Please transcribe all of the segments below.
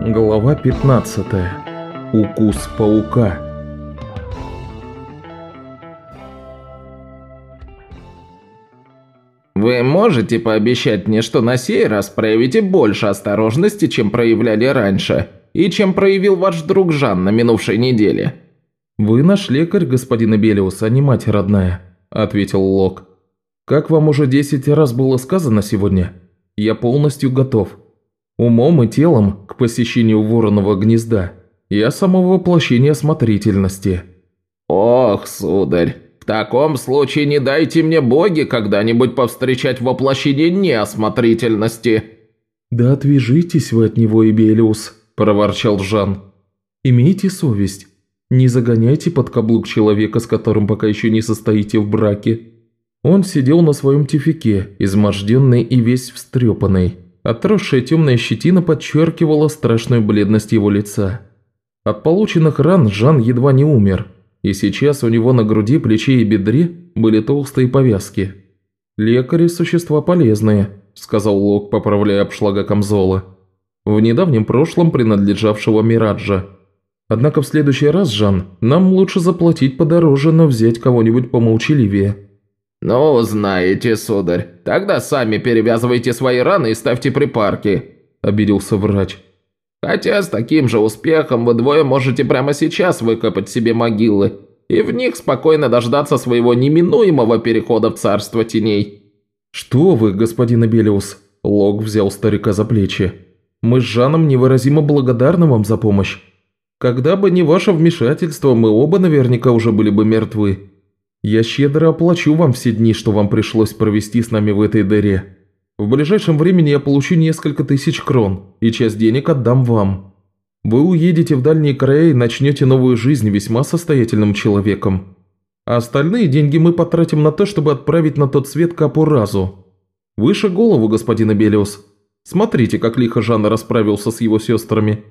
Глава 15. Укус паука. Вы можете пообещать мне, что на сей раз проявите больше осторожности, чем проявляли раньше, и чем проявил ваш друг Жан на минувшей неделе?» «Вы наш лекарь, господин Эбелиус, а не мать родная», – ответил Лок. «Как вам уже десять раз было сказано сегодня, я полностью готов. Умом и телом к посещению вороного гнезда. Я само воплощение осмотрительности». «Ох, сударь, в таком случае не дайте мне боги когда-нибудь повстречать воплощение неосмотрительности». «Да отвяжитесь вы от него, Эбелиус», – проворчал Жан. «Имейте совесть. Не загоняйте под каблук человека, с которым пока еще не состоите в браке». Он сидел на своем тюфике, изможденный и весь встрепанный. Отросшая темная щетина подчеркивала страшную бледность его лица. От полученных ран Жан едва не умер, и сейчас у него на груди, плече и бедре были толстые повязки. «Лекари – существа полезные», – сказал Лок, поправляя обшлага камзола. «В недавнем прошлом принадлежавшего Мираджа. Однако в следующий раз, Жан, нам лучше заплатить подороже, но взять кого-нибудь помолчаливее». «Ну, знаете, сударь, тогда сами перевязывайте свои раны и ставьте припарки», – обиделся врач. «Хотя с таким же успехом вы двое можете прямо сейчас выкопать себе могилы и в них спокойно дождаться своего неминуемого перехода в царство теней». «Что вы, господин Абелиус?» – Лок взял старика за плечи. «Мы с Жаном невыразимо благодарны вам за помощь. Когда бы не ваше вмешательство, мы оба наверняка уже были бы мертвы. Я щедро оплачу вам все дни, что вам пришлось провести с нами в этой дыре. В ближайшем времени я получу несколько тысяч крон, и часть денег отдам вам. Вы уедете в дальние края и начнете новую жизнь весьма состоятельным человеком. А остальные деньги мы потратим на то, чтобы отправить на тот свет Капуразу. Выше голову, господин Абелиус. Смотрите, как лихо Жанна расправился с его сестрами.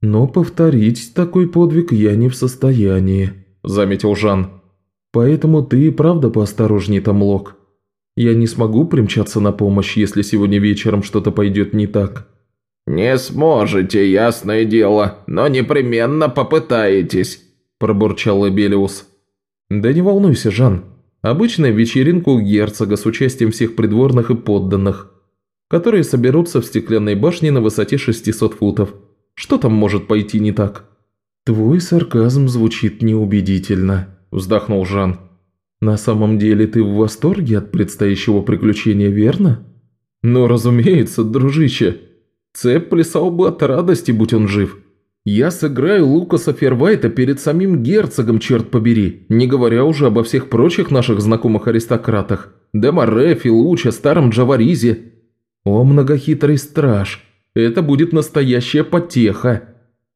Но повторить такой подвиг я не в состоянии, заметил Жан. Поэтому ты и правда поосторожней там, Лок. Я не смогу примчаться на помощь, если сегодня вечером что-то пойдет не так». «Не сможете, ясное дело, но непременно попытаетесь», – пробурчал Эбелиус. «Да не волнуйся, Жан. Обычная вечеринка у герцога с участием всех придворных и подданных, которые соберутся в стеклянной башне на высоте 600 футов. Что там может пойти не так?» «Твой сарказм звучит неубедительно», – вздохнул Жан. «На самом деле ты в восторге от предстоящего приключения, верно?» «Ну, разумеется, дружище. Цеп плясал бы от радости, будь он жив. Я сыграю Лукаса Фервайта перед самим герцогом, черт побери, не говоря уже обо всех прочих наших знакомых аристократах. Демаре, Филуча, старом Джаваризе. О, многохитрый страж, это будет настоящая потеха.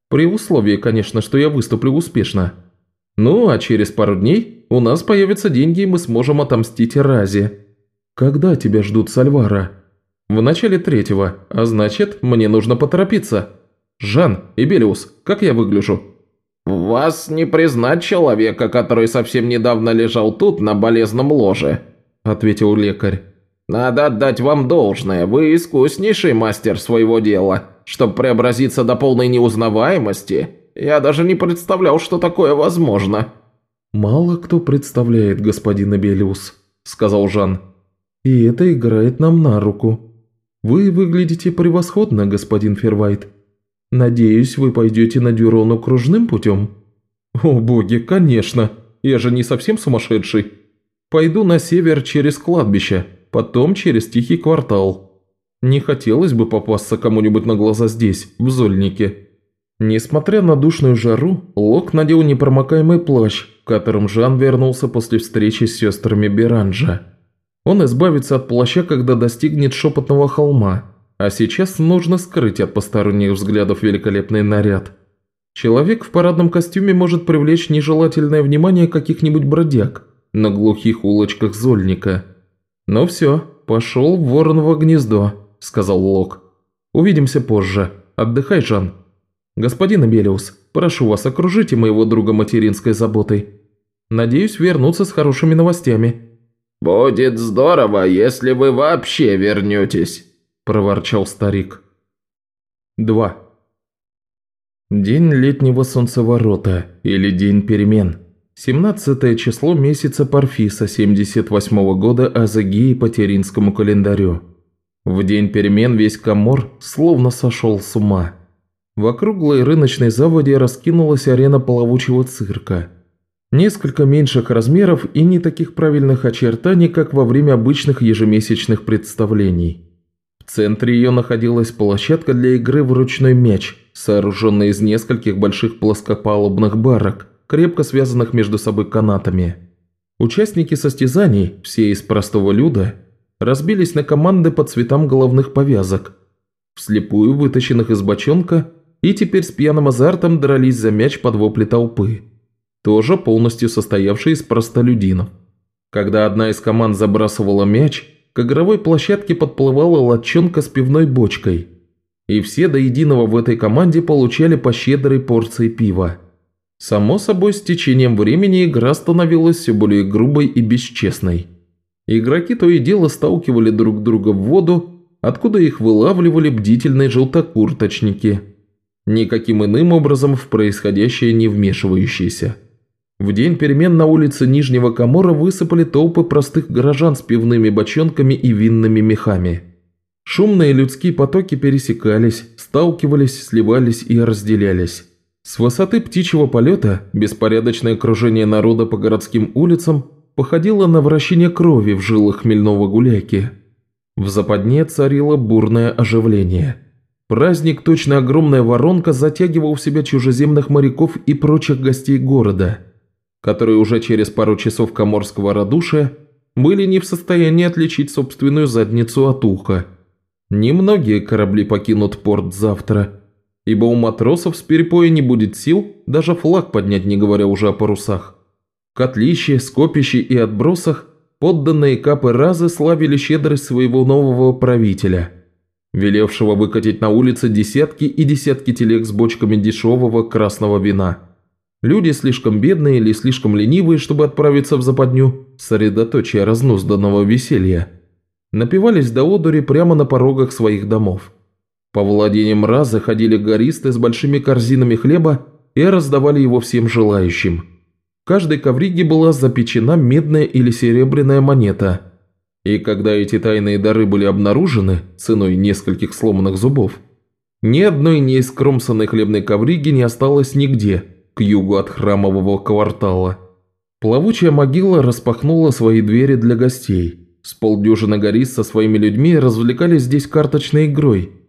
При условии, конечно, что я выступлю успешно». Ну, а через пару дней у нас появятся деньги, и мы сможем отомстить Разе. Когда тебя ждут Сальвара? В начале третьего, а значит, мне нужно поторопиться. Жан и Белиус, как я выгляжу? «Вас не признать человека, который совсем недавно лежал тут на болезном ложе», – ответил лекарь. «Надо отдать вам должное, вы искуснейший мастер своего дела. Чтобы преобразиться до полной неузнаваемости, я даже не представлял, что такое возможно». «Мало кто представляет, господин Абелиус», – сказал Жан. «И это играет нам на руку. Вы выглядите превосходно, господин Фервайт. Надеюсь, вы пойдете на Дюрону кружным путем?» «О боги, конечно. Я же не совсем сумасшедший. Пойду на север через кладбище, потом через тихий квартал. Не хотелось бы попасться кому-нибудь на глаза здесь, в Зольнике». Несмотря на душную жару, Лок надел непромокаемый плащ, в котором Жан вернулся после встречи с сестрами Беранжа. Он избавится от плаща, когда достигнет шепотного холма, а сейчас нужно скрыть от посторонних взглядов великолепный наряд. Человек в парадном костюме может привлечь нежелательное внимание каких-нибудь бродяг на глухих улочках Зольника. «Ну все, пошел в вороново гнездо», – сказал Лок. «Увидимся позже. Отдыхай, Жан». «Господин Абелиус, прошу вас, окружите моего друга материнской заботой. Надеюсь вернуться с хорошими новостями». «Будет здорово, если вы вообще вернетесь», – проворчал старик. 2. День летнего солнцеворота или день перемен. 17 число месяца Парфиса 78 -го года Азагии по Теринскому календарю. В день перемен весь Камор словно сошел с ума. В округлой рыночной заводи раскинулась арена плавучего цирка. Несколько меньших размеров и не таких правильных очертаний, как во время обычных ежемесячных представлений. В центре ее находилась площадка для игры в ручной мяч, сооруженная из нескольких больших плоскопалубных барок, крепко связанных между собой канатами. Участники состязаний, все из простого люда, разбились на команды по цветам головных повязок, вслепую вытащенных из бочонка, и теперь с пьяным азартом дрались за мяч под вопли толпы, тоже полностью состоявшей из простолюдинов. Когда одна из команд забрасывала мяч, к игровой площадке подплывала лодчонка с пивной бочкой, и все до единого в этой команде получали по щедрой порции пива. Само собой, с течением времени игра становилась все более грубой и бесчестной. Игроки то и дело сталкивали друг друга в воду, откуда их вылавливали бдительные желтокурточники, никаким иным образом в происходящее не вмешивающиеся. В день перемен на улице Нижнего Камора высыпали толпы простых горожан с пивными бочонками и винными мехами. Шумные людские потоки пересекались, сталкивались, сливались и разделялись. С высоты птичьего полета беспорядочное кружение народа по городским улицам походило на вращение крови в жилах хмельного гуляки. В западне царило бурное оживление. Праздник, точно огромная воронка, затягивал в себя чужеземных моряков и прочих гостей города, которые уже через пару часов коморского радушия были не в состоянии отличить собственную задницу от уха. Немногие корабли покинут порт завтра – ибо у матросов с перепоя не будет сил даже флаг поднять, не говоря уже о парусах. Котлище, скопище и отбросах подданные капы Разы славили щедрость своего нового правителя, велевшего выкатить на улице десятки и десятки телег с бочками дешевого красного вина. Люди слишком бедные или слишком ленивые, чтобы отправиться в западню, средоточие разнузданного веселья, напивались до одури прямо на порогах своих домов. По владениям Раза ходили гористы с большими корзинами хлеба и раздавали его всем желающим. В каждой ковриге была запечена медная или серебряная монета. И когда эти тайные дары были обнаружены ценой нескольких сломанных зубов, ни одной неискромсанной хлебной ковриги не осталось нигде, к югу от храмового квартала. Плавучая могила распахнула свои двери для гостей. С полдюжины горист со своими людьми развлекались здесь карточной игрой –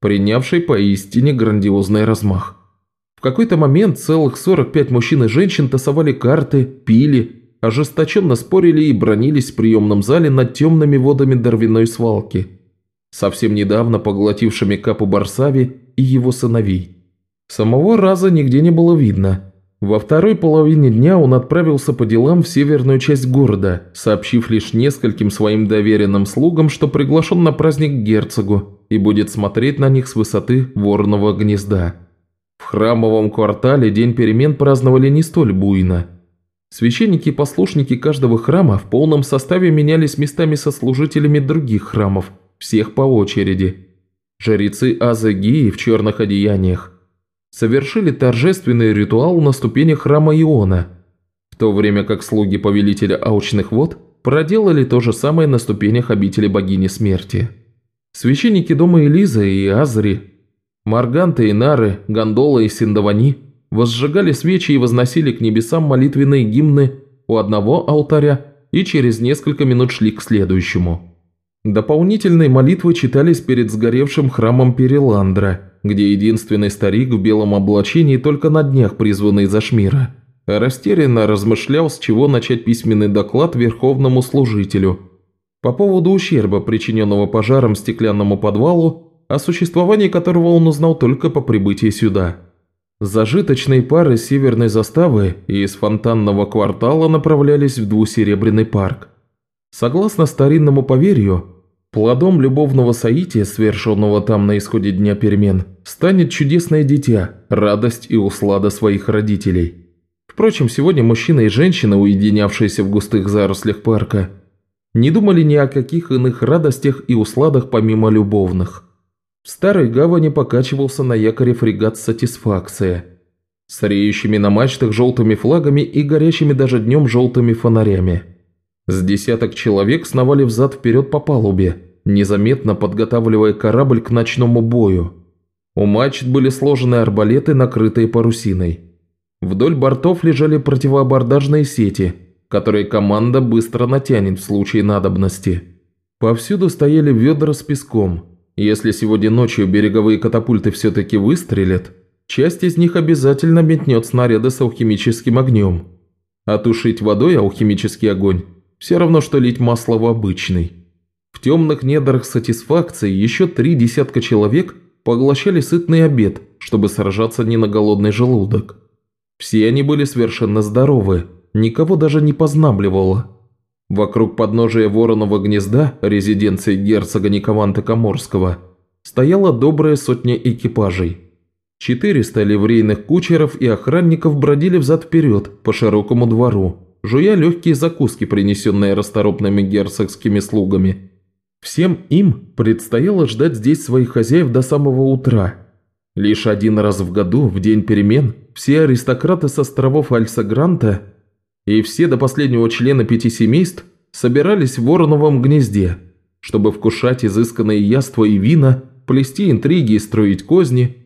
принявший поистине грандиозный размах. В какой-то момент целых 45 мужчин и женщин тасовали карты, пили, ожесточенно спорили и бронились в приемном зале над темными водами Дарвиной свалки, совсем недавно поглотившими Капу Барсави и его сыновей. Самого раза нигде не было видно – во второй половине дня он отправился по делам в северную часть города, сообщив лишь нескольким своим доверенным слугам, что приглашен на праздник герцогу и будет смотреть на них с высоты ворного гнезда. В храмовом квартале день перемен праздновали не столь буйно. Священники и послушники каждого храма в полном составе менялись местами со служителями других храмов, всех по очереди. Жрецы Азагии в черных одеяниях – совершили торжественный ритуал на ступенях храма Иона, в то время как слуги повелителя аучных вод проделали то же самое на ступенях обители богини смерти. Священники дома Элиза и Азри, Марганта и Нары, Гондола и Синдавани возжигали свечи и возносили к небесам молитвенные гимны у одного алтаря и через несколько минут шли к следующему. Дополнительные молитвы читались перед сгоревшим храмом Переландра – где единственный старик в белом облачении только на днях призванный из Ашмира, растерянно размышлял, с чего начать письменный доклад верховному служителю по поводу ущерба, причиненного пожаром стеклянному подвалу, о существовании которого он узнал только по прибытии сюда. Зажиточные пары северной заставы и из фонтанного квартала направлялись в двусеребряный парк. Согласно старинному поверью, Плодом любовного соития, совершенного там на исходе дня перемен, станет чудесное дитя, радость и услада своих родителей. Впрочем, сегодня мужчина и женщина, уединявшиеся в густых зарослях парка, не думали ни о каких иных радостях и усладах помимо любовных. В старой гавани покачивался на якоре фрегат «Сатисфакция» с реющими на мачтах желтыми флагами и горящими даже днем желтыми фонарями. С десяток человек сновали взад-вперед по палубе, незаметно подготавливая корабль к ночному бою. У мачт были сложены арбалеты, накрытые парусиной. Вдоль бортов лежали противоабордажные сети, которые команда быстро натянет в случае надобности. Повсюду стояли ведра с песком. Если сегодня ночью береговые катапульты все-таки выстрелят, часть из них обязательно метнет снаряды с алхимическим огнем. А тушить водой алхимический огонь – все равно, что лить масло в обычный. В темных недрах сатисфакции еще три десятка человек поглощали сытный обед, чтобы сражаться не на голодный желудок. Все они были совершенно здоровы, никого даже не познабливало. Вокруг подножия Воронова гнезда, резиденции герцога Никованта Коморского, стояла добрая сотня экипажей. 400 ливрейных кучеров и охранников бродили взад-вперед по широкому двору, жуя легкие закуски, принесенные расторопными герцогскими слугами. Всем им предстояло ждать здесь своих хозяев до самого утра. Лишь один раз в году, в день перемен, все аристократы с островов Альса-Гранта и все до последнего члена пяти семейств собирались в Вороновом гнезде, чтобы вкушать изысканные яства и вина, плести интриги и строить козни,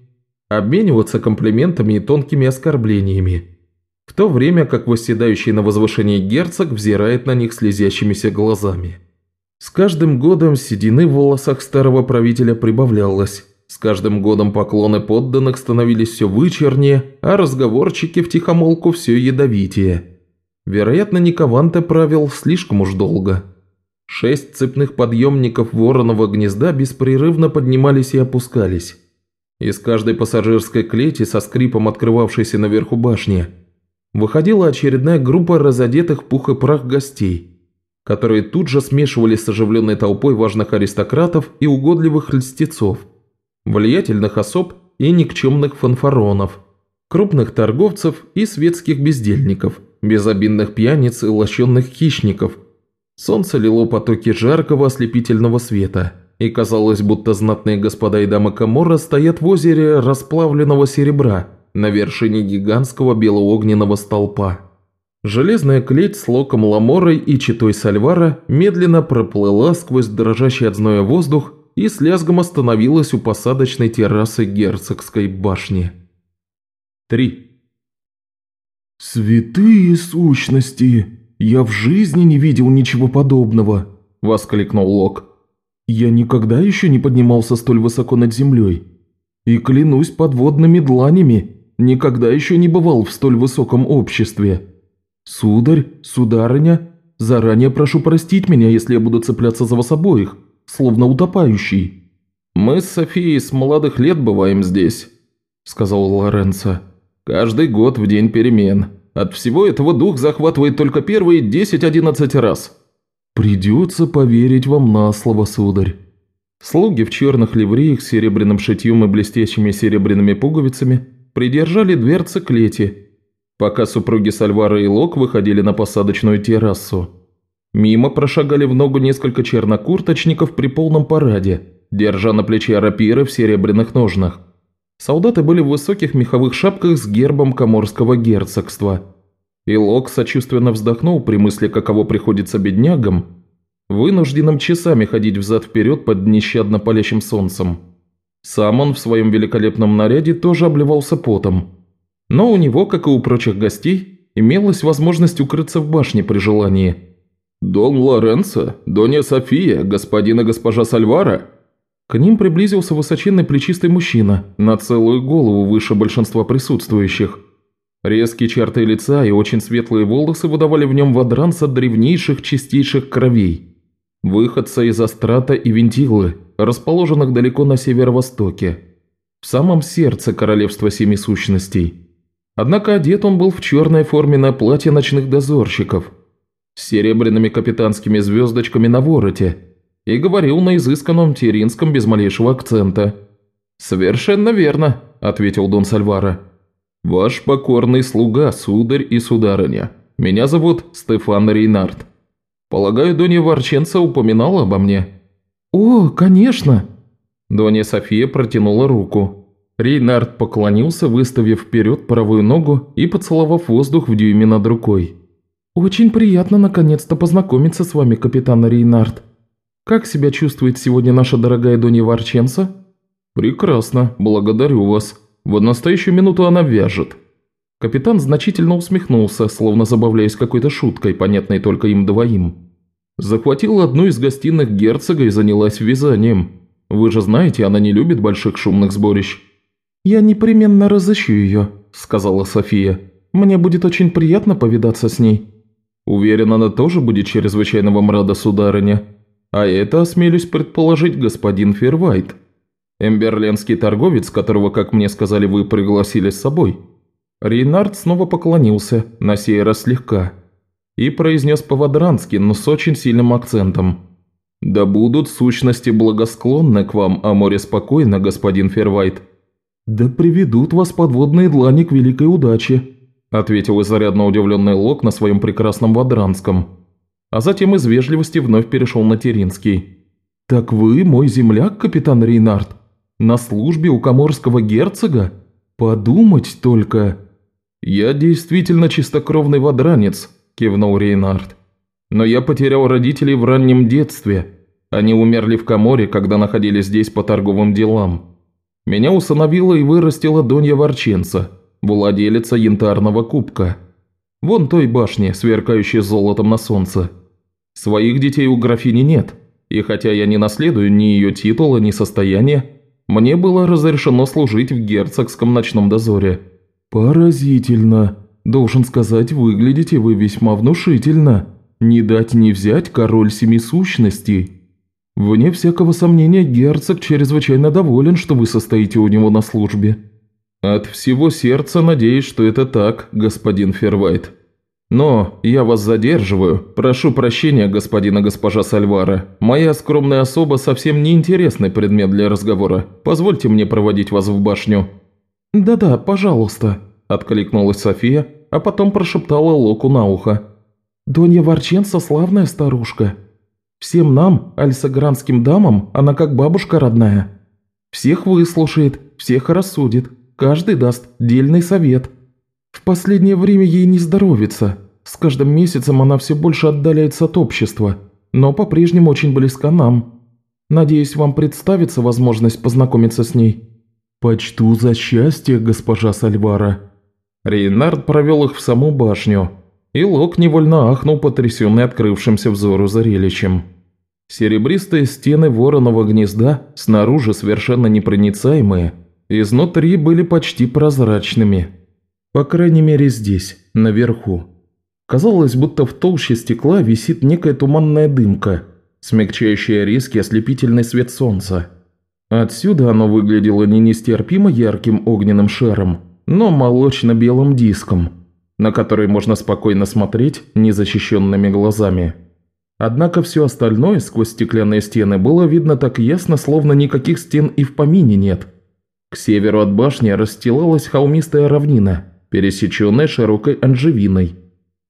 обмениваться комплиментами и тонкими оскорблениями, в то время как восседающий на возвышении герцог взирает на них слезящимися глазами. С каждым годом седины в волосах старого правителя прибавлялось, с каждым годом поклоны подданных становились все вычернее, а разговорчики в тихомолку все ядовитее – Вероятно, Никованте правил слишком уж долго. Шесть цепных подъемников вороного гнезда беспрерывно поднимались и опускались. Из каждой пассажирской клети со скрипом открывавшейся наверху башни выходила очередная группа разодетых пух и прах гостей, которые тут же смешивались с оживленной толпой важных аристократов и угодливых льстецов, влиятельных особ и никчемных фанфаронов, крупных торговцев и светских бездельников – безобидных пьяниц и лощенных хищников. Солнце лило потоки жаркого ослепительного света, и казалось, будто знатные господа и дамы Камора стоят в озере расплавленного серебра на вершине гигантского белоогненного столпа. Железная клеть с локом ламорой и читой сальвара медленно проплыла сквозь дрожащий от зноя воздух и с лязгом остановилась у посадочной террасы герцогской башни. 3. «Святые сущности! Я в жизни не видел ничего подобного!» – воскликнул Лок. «Я никогда еще не поднимался столь высоко над землей. И клянусь подводными дланями, никогда еще не бывал в столь высоком обществе. Сударь, сударыня, заранее прошу простить меня, если я буду цепляться за вас обоих, словно утопающий». «Мы с Софией с молодых лет бываем здесь», – сказал Лоренцо. Каждый год в день перемен. От всего этого дух захватывает только первые 10-11 раз. Придется поверить вам на слово, сударь. Слуги в черных ливреях с серебряным шитьем и блестящими серебряными пуговицами придержали дверцы клети, пока супруги Сальвара и Лок выходили на посадочную террасу. Мимо прошагали в ногу несколько чернокурточников при полном параде, держа на плече рапиры в серебряных ножнах. Солдаты были в высоких меховых шапках с гербом Коморского герцогства. И Лок сочувственно вздохнул при мысли, каково приходится беднягам, вынужденным часами ходить взад-вперед под нещадно палящим солнцем. Сам он в своем великолепном наряде тоже обливался потом. Но у него, как и у прочих гостей, имелась возможность укрыться в башне при желании. «Дон Лоренцо, Донья София, господин и госпожа Сальвара», к ним приблизился высоченный плечистый мужчина, на целую голову выше большинства присутствующих. Резкие черты лица и очень светлые волосы выдавали в нем водранц от древнейших чистейших кровей. Выходца из Астрата и Вентилы, расположенных далеко на северо-востоке, в самом сердце королевства семи сущностей. Однако одет он был в черное форменное платье ночных дозорщиков, с серебряными капитанскими звездочками на вороте – и говорил на изысканном тиринском без малейшего акцента. «Совершенно верно», – ответил Дон Сальвара. «Ваш покорный слуга, сударь и сударыня. Меня зовут Стефан Рейнард. Полагаю, Донья Ворченца упоминала обо мне?» «О, конечно!» Донья София протянула руку. Рейнард поклонился, выставив вперед правую ногу и поцеловав воздух в дюйме над рукой. «Очень приятно наконец-то познакомиться с вами, капитан Рейнард. Как себя чувствует сегодня наша дорогая Донья Варченца?» «Прекрасно, благодарю вас. В настоящую минуту она вяжет». Капитан значительно усмехнулся, словно забавляясь какой-то шуткой, понятной только им двоим. Захватила одну из гостиных герцога и занялась вязанием. Вы же знаете, она не любит больших шумных сборищ». «Я непременно разыщу ее», – сказала София. «Мне будет очень приятно повидаться с ней». «Уверен, она тоже будет чрезвычайно вам рада, сударыня. А это, осмелюсь предположить, господин Фервайт. Эмберленский торговец, которого, как мне сказали, вы пригласили с собой». Рейнард снова поклонился, на сей раз слегка, и произнес по-вадрански, но с очень сильным акцентом. «Да будут сущности благосклонны к вам, а море спокойно, господин Фервайт». «Да приведут вас подводные длани к великой удаче», ответил изрядно удивленный Лок на своем прекрасном вадранском. А затем из вежливости вновь перешел на Теринский. «Так вы мой земляк, капитан Рейнард? На службе у коморского герцога? Подумать только!» «Я действительно чистокровный вадранец», – кивнул Рейнард. «Но я потерял родителей в раннем детстве, они умерли в Каморе, когда находились здесь по торговым делам. Меня усыновила и вырастила Донья Ворченца, владелица янтарного кубка. Вон той башни, сверкающей золотом на солнце. Своих детей у графини нет, и хотя я не наследую ни ее титула, ни состояния, мне было разрешено служить в герцогском ночном дозоре». «Поразительно. Должен сказать, выглядите вы весьма внушительно. Не дать не взять король семи сущностей». «Вне всякого сомнения, герцог чрезвычайно доволен, что вы состоите у него на службе». «От всего сердца надеюсь, что это так, господин Фервайт. Но я вас задерживаю. Прошу прощения, господин и госпожа Сальвара. Моя скромная особа совсем не интересный предмет для разговора. Позвольте мне проводить вас в башню». «Да-да, пожалуйста», – откликнулась София, а потом прошептала Локу на ухо. «Донья Ворченца славная старушка. Всем нам, альсагранским дамам, она как бабушка родная. Всех выслушает, всех рассудит, каждый даст дельный совет. В последнее время ей не здоровится. С каждым месяцем она все больше отдаляется от общества, но по-прежнему очень близка нам. Надеюсь, вам представится возможность познакомиться с ней». «Почту за счастье, госпожа Сальвара». Рейнард провел их в саму башню, и Лок невольно ахнул, потрясенный открывшимся взору зрелищем. Серебристые стены вороного гнезда, снаружи совершенно непроницаемые, изнутри были почти прозрачными. По крайней мере здесь, наверху. Казалось, будто в толще стекла висит некая туманная дымка, смягчающая резкий ослепительный свет солнца. Отсюда оно выглядело не нестерпимо ярким огненным шаром, но молочно-белым диском, на который можно спокойно смотреть незащищенными глазами. Однако все остальное сквозь стеклянные стены было видно так ясно, словно никаких стен и в помине нет. К северу от башни расстилалась холмистая равнина, пересеченная широкой анжевиной.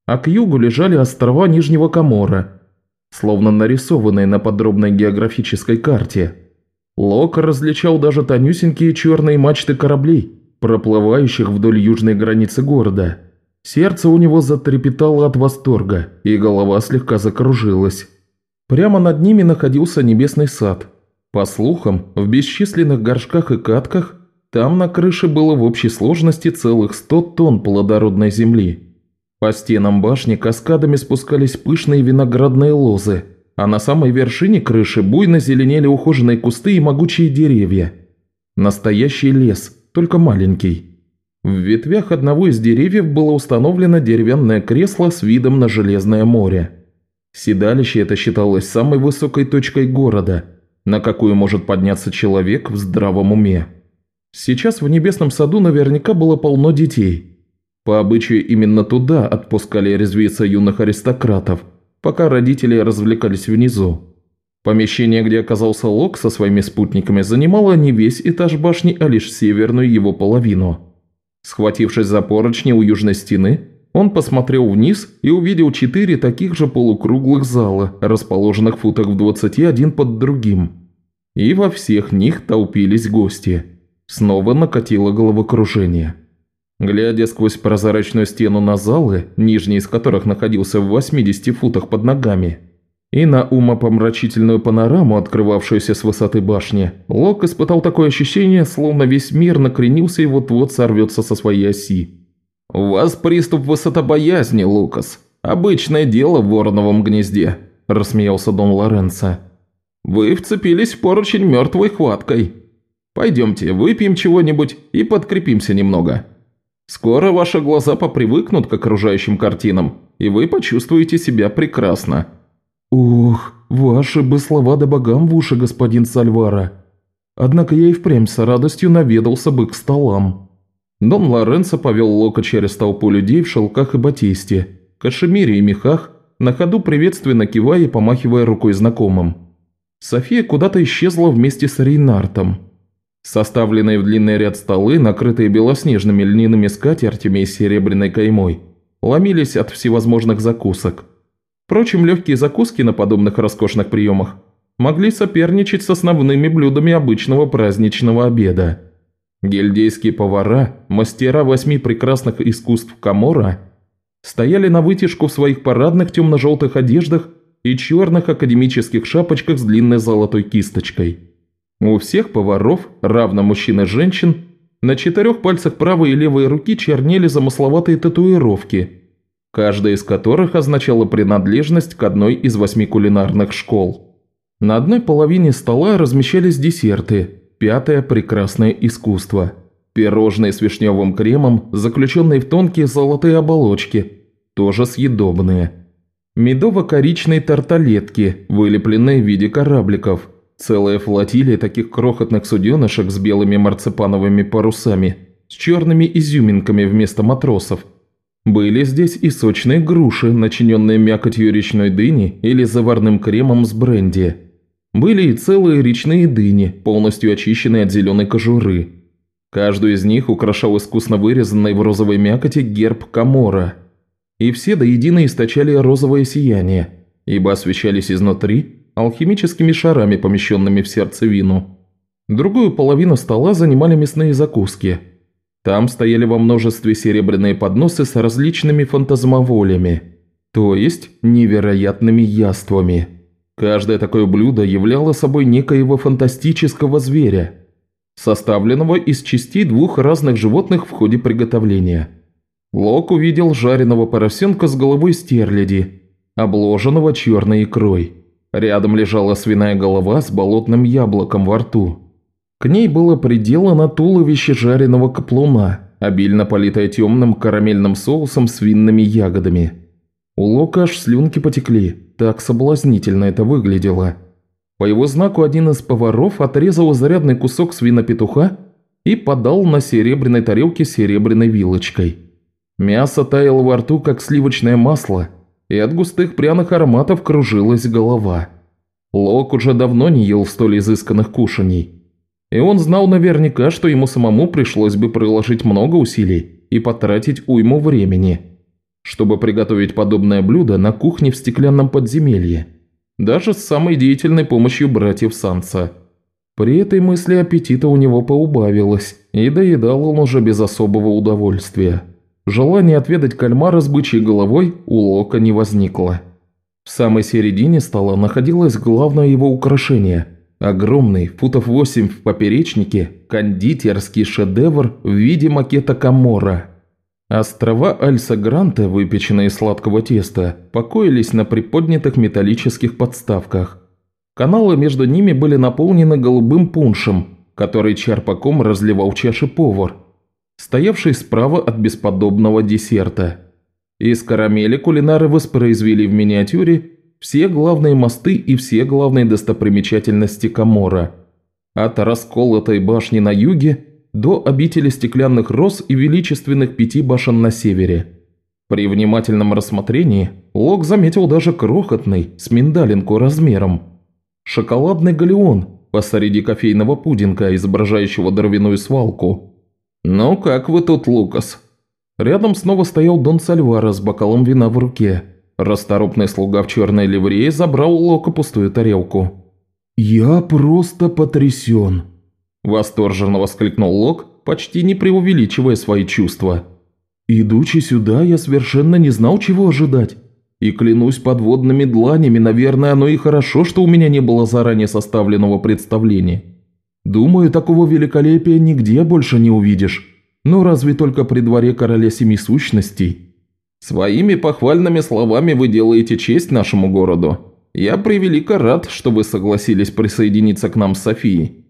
А к югу лежали острова Нижнего Камора, словно нарисованные на подробной географической карте. Лок различал даже тонюсенькие черные мачты кораблей, проплывающих вдоль южной границы города – Сердце у него затрепетало от восторга, и голова слегка закружилась. Прямо над ними находился небесный сад. По слухам, в бесчисленных горшках и катках там на крыше было в общей сложности целых сто тонн плодородной земли. По стенам башни каскадами спускались пышные виноградные лозы, а на самой вершине крыши буйно зеленели ухоженные кусты и могучие деревья. Настоящий лес, только маленький. В ветвях одного из деревьев было установлено деревянное кресло с видом на Железное море. Седалище это считалось самой высокой точкой города, на какую может подняться человек в здравом уме. Сейчас в Небесном саду наверняка было полно детей. По обычаю именно туда отпускали резвиться юных аристократов, пока родители развлекались внизу. Помещение, где оказался Лок со своими спутниками, занимало не весь этаж башни, а лишь северную его половину – Схватившись за поручни у южной стены, он посмотрел вниз и увидел четыре таких же полукруглых зала, расположенных футах в 20 один под другим. И во всех них толпились гости. Снова накатило головокружение. Глядя сквозь прозрачную стену на залы, нижний из которых находился в 80 футах под ногами, и на умопомрачительную панораму, открывавшуюся с высоты башни, Лок испытал такое ощущение, словно весь мир накренился и вот-вот сорвется со своей оси. «У вас приступ высотобоязни, Лукас. Обычное дело в вороновом гнезде», – рассмеялся Дон Лоренцо. «Вы вцепились в поручень мертвой хваткой. Пойдемте, выпьем чего-нибудь и подкрепимся немного». Скоро ваши глаза попривыкнут к окружающим картинам, и вы почувствуете себя прекрасно». «Ух, ваши бы слова да богам в уши, господин Сальвара. Однако я и впрямь с радостью наведался бы к столам». Дон Лоренцо повел Лока через толпу людей в шелках и батисте, кашемире и мехах, на ходу приветственно кивая и помахивая рукой знакомым. София куда-то исчезла вместе с Рейнартом. Составленные в длинный ряд столы, накрытые белоснежными льняными скатертями и серебряной каймой, ломились от всевозможных закусок. Впрочем, легкие закуски на подобных роскошных приемах могли соперничать с основными блюдами обычного праздничного обеда. Гильдейские повара, мастера восьми прекрасных искусств Камора, стояли на вытяжку в своих парадных темно-желтых одеждах и черных академических шапочках с длинной золотой кисточкой. У всех поваров, равно мужчин и женщин, на четырех пальцах правой и левой руки чернели замысловатые татуировки, каждая из которых означала принадлежность к одной из восьми кулинарных школ. На одной половине стола размещались десерты, пятое прекрасное искусство. Пирожные с вишневым кремом, заключенные в тонкие золотые оболочки, тоже съедобные. Медово-коричные тарталетки, вылепленные в виде корабликов – Целая флотилия таких крохотных суденышек с белыми марципановыми парусами, с черными изюминками вместо матросов. Были здесь и сочные груши, начиненные мякотью речной дыни или заварным кремом с бренди. Были и целые речные дыни, полностью очищенные от зеленой кожуры. Каждую из них украшал искусно вырезанный в розовой мякоти герб Камора. И все до единой источали розовое сияние, ибо освещались изнутри алхимическими шарами, помещенными в сердцевину. Другую половину стола занимали мясные закуски. Там стояли во множестве серебряные подносы с различными фантазмоволями, то есть невероятными яствами. Каждое такое блюдо являло собой некоего фантастического зверя, составленного из частей двух разных животных в ходе приготовления. Лок увидел жареного поросенка с головой стерляди, обложенного черной икрой. Рядом лежала свиная голова с болотным яблоком во рту. К ней было приделано туловище жареного каплуна, обильно политое темным карамельным соусом с винными ягодами. У Лока аж слюнки потекли, так соблазнительно это выглядело. По его знаку один из поваров отрезал зарядный кусок свинопетуха и подал на серебряной тарелке серебряной вилочкой. Мясо таяло во рту, как сливочное масло, и от густых пряных ароматов кружилась голова. Лок уже давно не ел столь изысканных кушаний. И он знал наверняка, что ему самому пришлось бы приложить много усилий и потратить уйму времени, чтобы приготовить подобное блюдо на кухне в стеклянном подземелье, даже с самой деятельной помощью братьев Санса. При этой мысли аппетита у него поубавилось, и доедал он уже без особого удовольствия. Желание отведать кальмара с бычьей головой у Лока не возникло. В самой середине стола находилось главное его украшение – огромный, футов 8 в поперечнике, кондитерский шедевр в виде макета Камора. Острова Альса-Гранта, выпеченные из сладкого теста, покоились на приподнятых металлических подставках. Каналы между ними были наполнены голубым пуншем, который черпаком разливал чаши повар – стоявший справа от бесподобного десерта. Из карамели кулинары воспроизвели в миниатюре все главные мосты и все главные достопримечательности Камора. От расколотой башни на юге до обители стеклянных роз и величественных пяти башен на севере. При внимательном рассмотрении Лок заметил даже крохотный, с миндалинку размером. Шоколадный галеон посреди кофейного пудинга, изображающего дровяную свалку – «Ну как вы тут, Лукас?» Рядом снова стоял Дон Сальвара с бокалом вина в руке. Расторопный слуга в черной ливрее забрал у Лока пустую тарелку. «Я просто потрясен!» Восторженно воскликнул Лок, почти не преувеличивая свои чувства. «Идучи сюда, я совершенно не знал, чего ожидать. И клянусь подводными дланями, наверное, оно и хорошо, что у меня не было заранее составленного представления. Думаю, такого великолепия нигде больше не увидишь. Ну, разве только при дворе короля семи сущностей». «Своими похвальными словами вы делаете честь нашему городу. Я превелико рад, что вы согласились присоединиться к нам с Софией.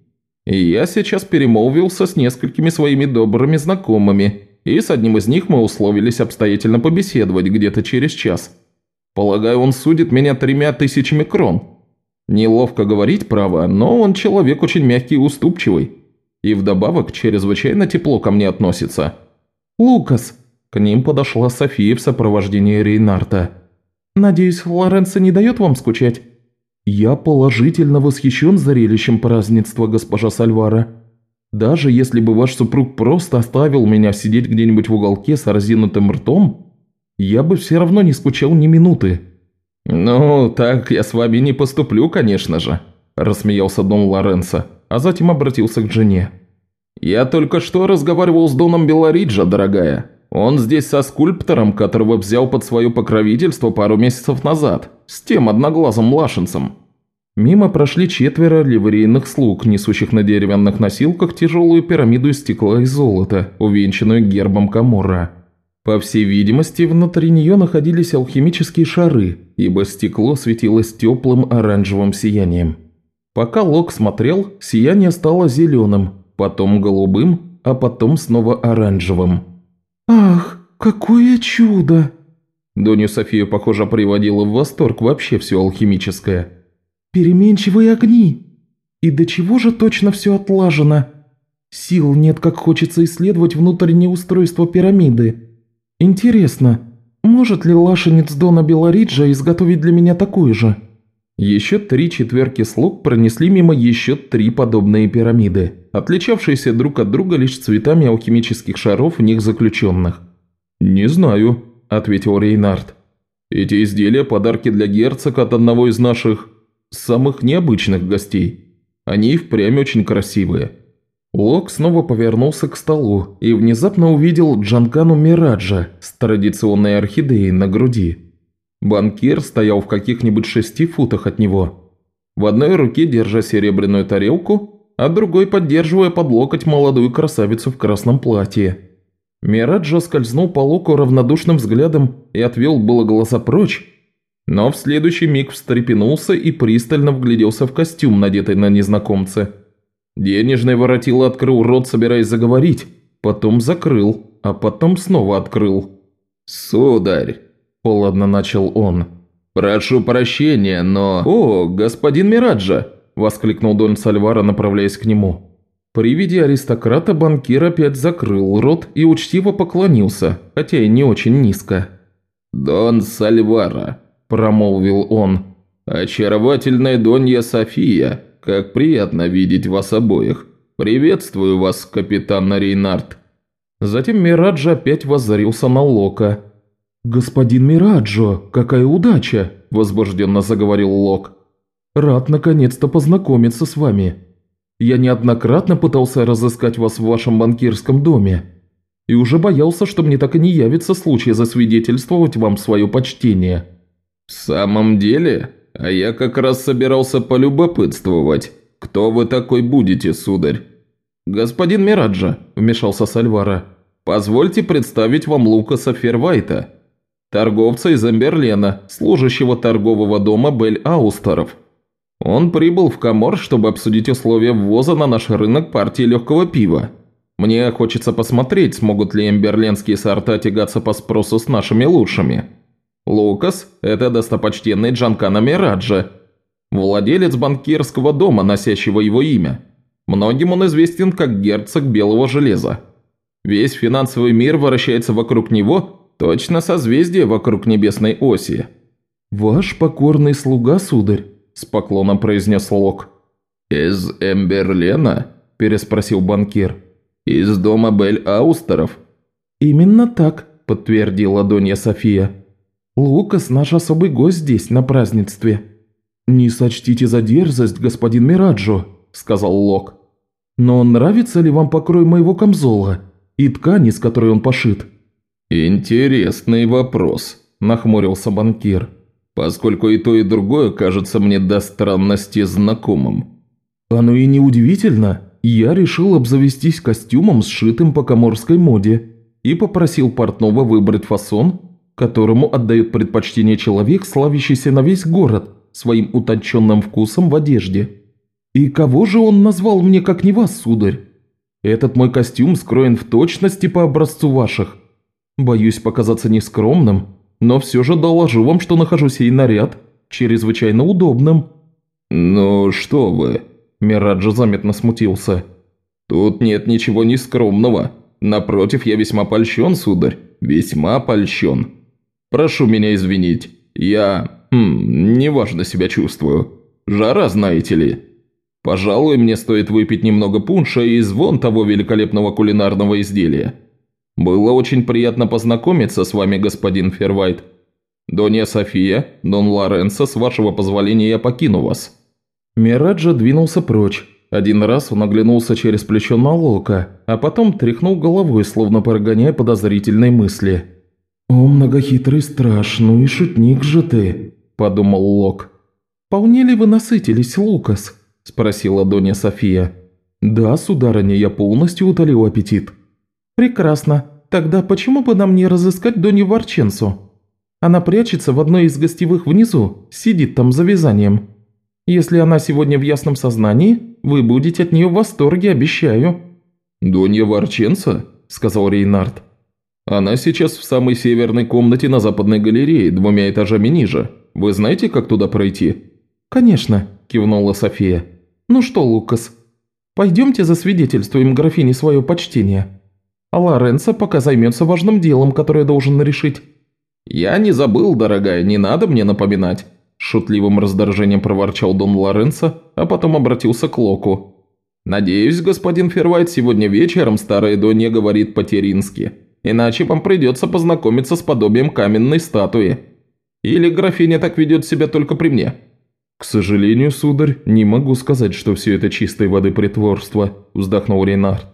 И я сейчас перемолвился с несколькими своими добрыми знакомыми, и с одним из них мы условились обстоятельно побеседовать где-то через час. Полагаю, он судит меня тремя тысячами крон. Неловко говорить, право, но он человек очень мягкий и уступчивый. И вдобавок чрезвычайно тепло ко мне относится. «Лукас!» К ним подошла София в сопровождении Рейнарта. «Надеюсь, Лоренцо не дает вам скучать?» «Я положительно восхищен зрелищем празднества, госпожа Сальвара. Даже если бы ваш супруг просто оставил меня сидеть где-нибудь в уголке с разинутым ртом, я бы все равно не скучал ни минуты». «Ну, так я с вами не поступлю, конечно же», – рассмеялся Дон Лоренцо, а затем обратился к жене. «Я только что разговаривал с Доном Белориджа, дорогая. Он здесь со скульптором, которого взял под свое покровительство пару месяцев назад, с тем одноглазым лашенцем». Мимо прошли четверо ливрейных слуг, несущих на деревянных носилках тяжелую пирамиду из стекла и золота, увенчанную гербом Камора. По всей видимости, внутри нее находились алхимические шары, ибо стекло светилось теплым оранжевым сиянием. Пока Лок смотрел, сияние стало зеленым, потом голубым, а потом снова оранжевым. «Ах, какое чудо!» Доню Софию, похоже, приводила в восторг вообще все алхимическое. «Переменчивые огни! И до чего же точно все отлажено? Сил нет, как хочется исследовать внутреннее устройство пирамиды. Интересно, может ли лашенец Дона Белориджа изготовить для меня такую же?» Еще три четверки слуг пронесли мимо еще три подобные пирамиды, отличавшиеся друг от друга лишь цветами алхимических шаров в них заключенных. «Не знаю», – ответил Рейнард. «Эти изделия – подарки для герцога от одного из наших самых необычных гостей. Они и впрямь очень красивые». Лок снова повернулся к столу и внезапно увидел Джанкану Мираджа с традиционной орхидеей на груди. Банкир стоял в каких-нибудь шести футах от него. В одной руке держа серебряную тарелку, а другой поддерживая под локоть молодую красавицу в красном платье. Мираджа скользнул по локу равнодушным взглядом и отвел было глаза прочь, но в следующий миг встрепенулся и пристально вгляделся в костюм, надетый на незнакомце. Денежный воротило открыл рот, собираясь заговорить, потом закрыл, а потом снова открыл. «Сударь!» Холодно начал он. «Прошу прощения, но...» «О, господин Мираджа!» – воскликнул Дон Сальвара, направляясь к нему. При виде аристократа банкир опять закрыл рот и учтиво поклонился, хотя и не очень низко. «Дон Сальвара», – промолвил он, – «очаровательная Донья София, как приятно видеть вас обоих. Приветствую вас, капитан Рейнард». Затем Мираджа опять воззрился на Лока – «Господин Мираджо, какая удача!» – возбужденно заговорил Лок. «Рад наконец-то познакомиться с вами. Я неоднократно пытался разыскать вас в вашем банкирском доме и уже боялся, что мне так и не явится случай засвидетельствовать вам свое почтение». «В самом деле? А я как раз собирался полюбопытствовать. Кто вы такой будете, сударь?» «Господин Мираджа», – вмешался Сальвара, – «позвольте представить вам Лукаса Фервайта» торговца из Эмберлена, служащего торгового дома Бель Аустеров. Он прибыл в Камор, чтобы обсудить условия ввоза на наш рынок партии легкого пива. Мне хочется посмотреть, смогут ли эмберленские сорта тягаться по спросу с нашими лучшими. Лукас – это достопочтенный Джанкана Мираджа, владелец банкирского дома, носящего его имя. Многим он известен как герцог Белого Железа. Весь финансовый мир вращается вокруг него – Точно созвездие вокруг небесной оси». «Ваш покорный слуга, сударь», – с поклоном произнес Лок. «Из Эмберлена?» – переспросил банкир. «Из дома Бель-Аустеров?» «Именно так», – подтвердила Донья София. «Лукас – наш особый гость здесь, на празднестве. «Не сочтите за дерзость, господин Мираджо», – сказал Лок. «Но нравится ли вам покрой моего камзола и ткани, с которой он пошит?» «Интересный вопрос», – нахмурился банкир, «поскольку и то, и другое кажется мне до странности знакомым». «Оно и не удивительно. Я решил обзавестись костюмом, сшитым по коморской моде, и попросил портного выбрать фасон, которому отдает предпочтение человек, славящийся на весь город своим утонченным вкусом в одежде. И кого же он назвал мне, как не вас, сударь? Этот мой костюм скроен в точности по образцу ваших. Боюсь показаться нескромным, но все же доложу вам, что нахожу сей наряд чрезвычайно удобным». «Ну что вы», – Мираджа заметно смутился. «Тут нет ничего нескромного. Напротив, я весьма польщен, сударь, весьма польщен. Прошу меня извинить, я... Хм, неважно себя чувствую. Жара, знаете ли. Пожалуй, мне стоит выпить немного пунша из вон того великолепного кулинарного изделия. Было очень приятно познакомиться с вами, господин Фервайт. Донья София, Дон Лоренцо, с вашего позволения я покину вас». Мираджа двинулся прочь. Один раз он оглянулся через плечо на Лока, а потом тряхнул головой, словно прогоняя подозрительные мысли. «О, многохитрый страж, ну и шутник же ты», – подумал Лок. «Вполне ли вы насытились, Лукас?» – спросила Донья София. «Да, сударыня, я полностью утолил аппетит». «Прекрасно. Тогда почему бы нам не разыскать Донью Варченцу? Она прячется в одной из гостевых внизу, сидит там за вязанием. Если она сегодня в ясном сознании, вы будете от нее в восторге, обещаю». «Донья Варченца?» – сказал Рейнард. Она сейчас в самой северной комнате на западной галерее, двумя этажами ниже. Вы знаете, как туда пройти?» «Конечно», – кивнула София. «Ну что, Лукас, пойдемте засвидетельствуем графине свое почтение. А Лоренцо пока займется важным делом, которое должен решить». «Я не забыл, дорогая, не надо мне напоминать», – шутливым раздражением проворчал Дон Лоренцо, а потом обратился к Локу. «Надеюсь, господин Фервайт, сегодня вечером старая Донья говорит по-терински». Иначе вам придется познакомиться с подобием каменной статуи. Или графиня так ведет себя только при мне?» «К сожалению, сударь, не могу сказать, что все это чистой воды притворство», – вздохнул Рейнард.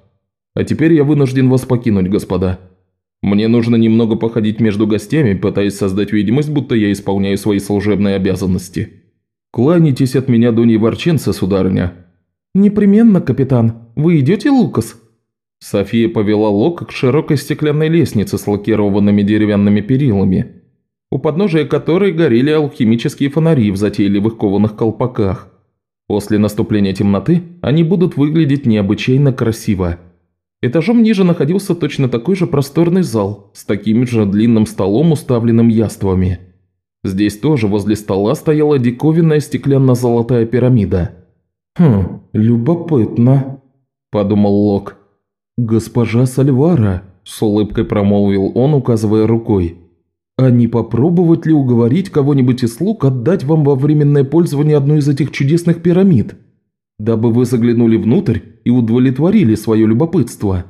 «А теперь я вынужден вас покинуть, господа. Мне нужно немного походить между гостями, пытаясь создать видимость, будто я исполняю свои служебные обязанности. Кланяйтесь от меня, Донья Ворченца, сударыня». «Непременно, капитан. Вы идете, Лукас?» София повела Лока к широкой стеклянной лестнице с лакированными деревянными перилами, у подножия которой горели алхимические фонари в затейливых кованых колпаках. После наступления темноты они будут выглядеть необычайно красиво. Этажом ниже находился точно такой же просторный зал с таким же длинным столом, уставленным яствами. Здесь тоже возле стола стояла диковинная стеклянно-золотая пирамида. «Хм, любопытно», – подумал Лок. «Госпожа Сальвара», – с улыбкой промолвил он, указывая рукой. «А не попробовать ли уговорить кого-нибудь из слуг отдать вам во временное пользование одну из этих чудесных пирамид, дабы вы заглянули внутрь и удовлетворили свое любопытство?»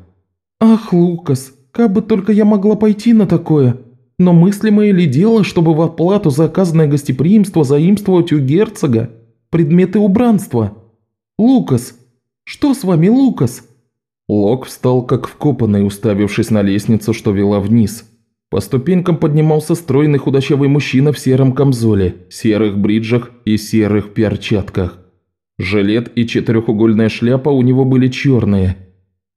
«Ах, Лукас, как бы только я могла пойти на такое! Но мыслимое ли дело, чтобы в оплату за оказанное гостеприимство заимствовать у герцога предметы убранства? Лукас! Что с вами, Лукас?» Лок встал как вкопанный, уставившись на лестницу, что вела вниз. По ступенькам поднимался стройный худощавый мужчина в сером камзоле, серых бриджах и серых перчатках. Жилет и четырехугольная шляпа у него были черные,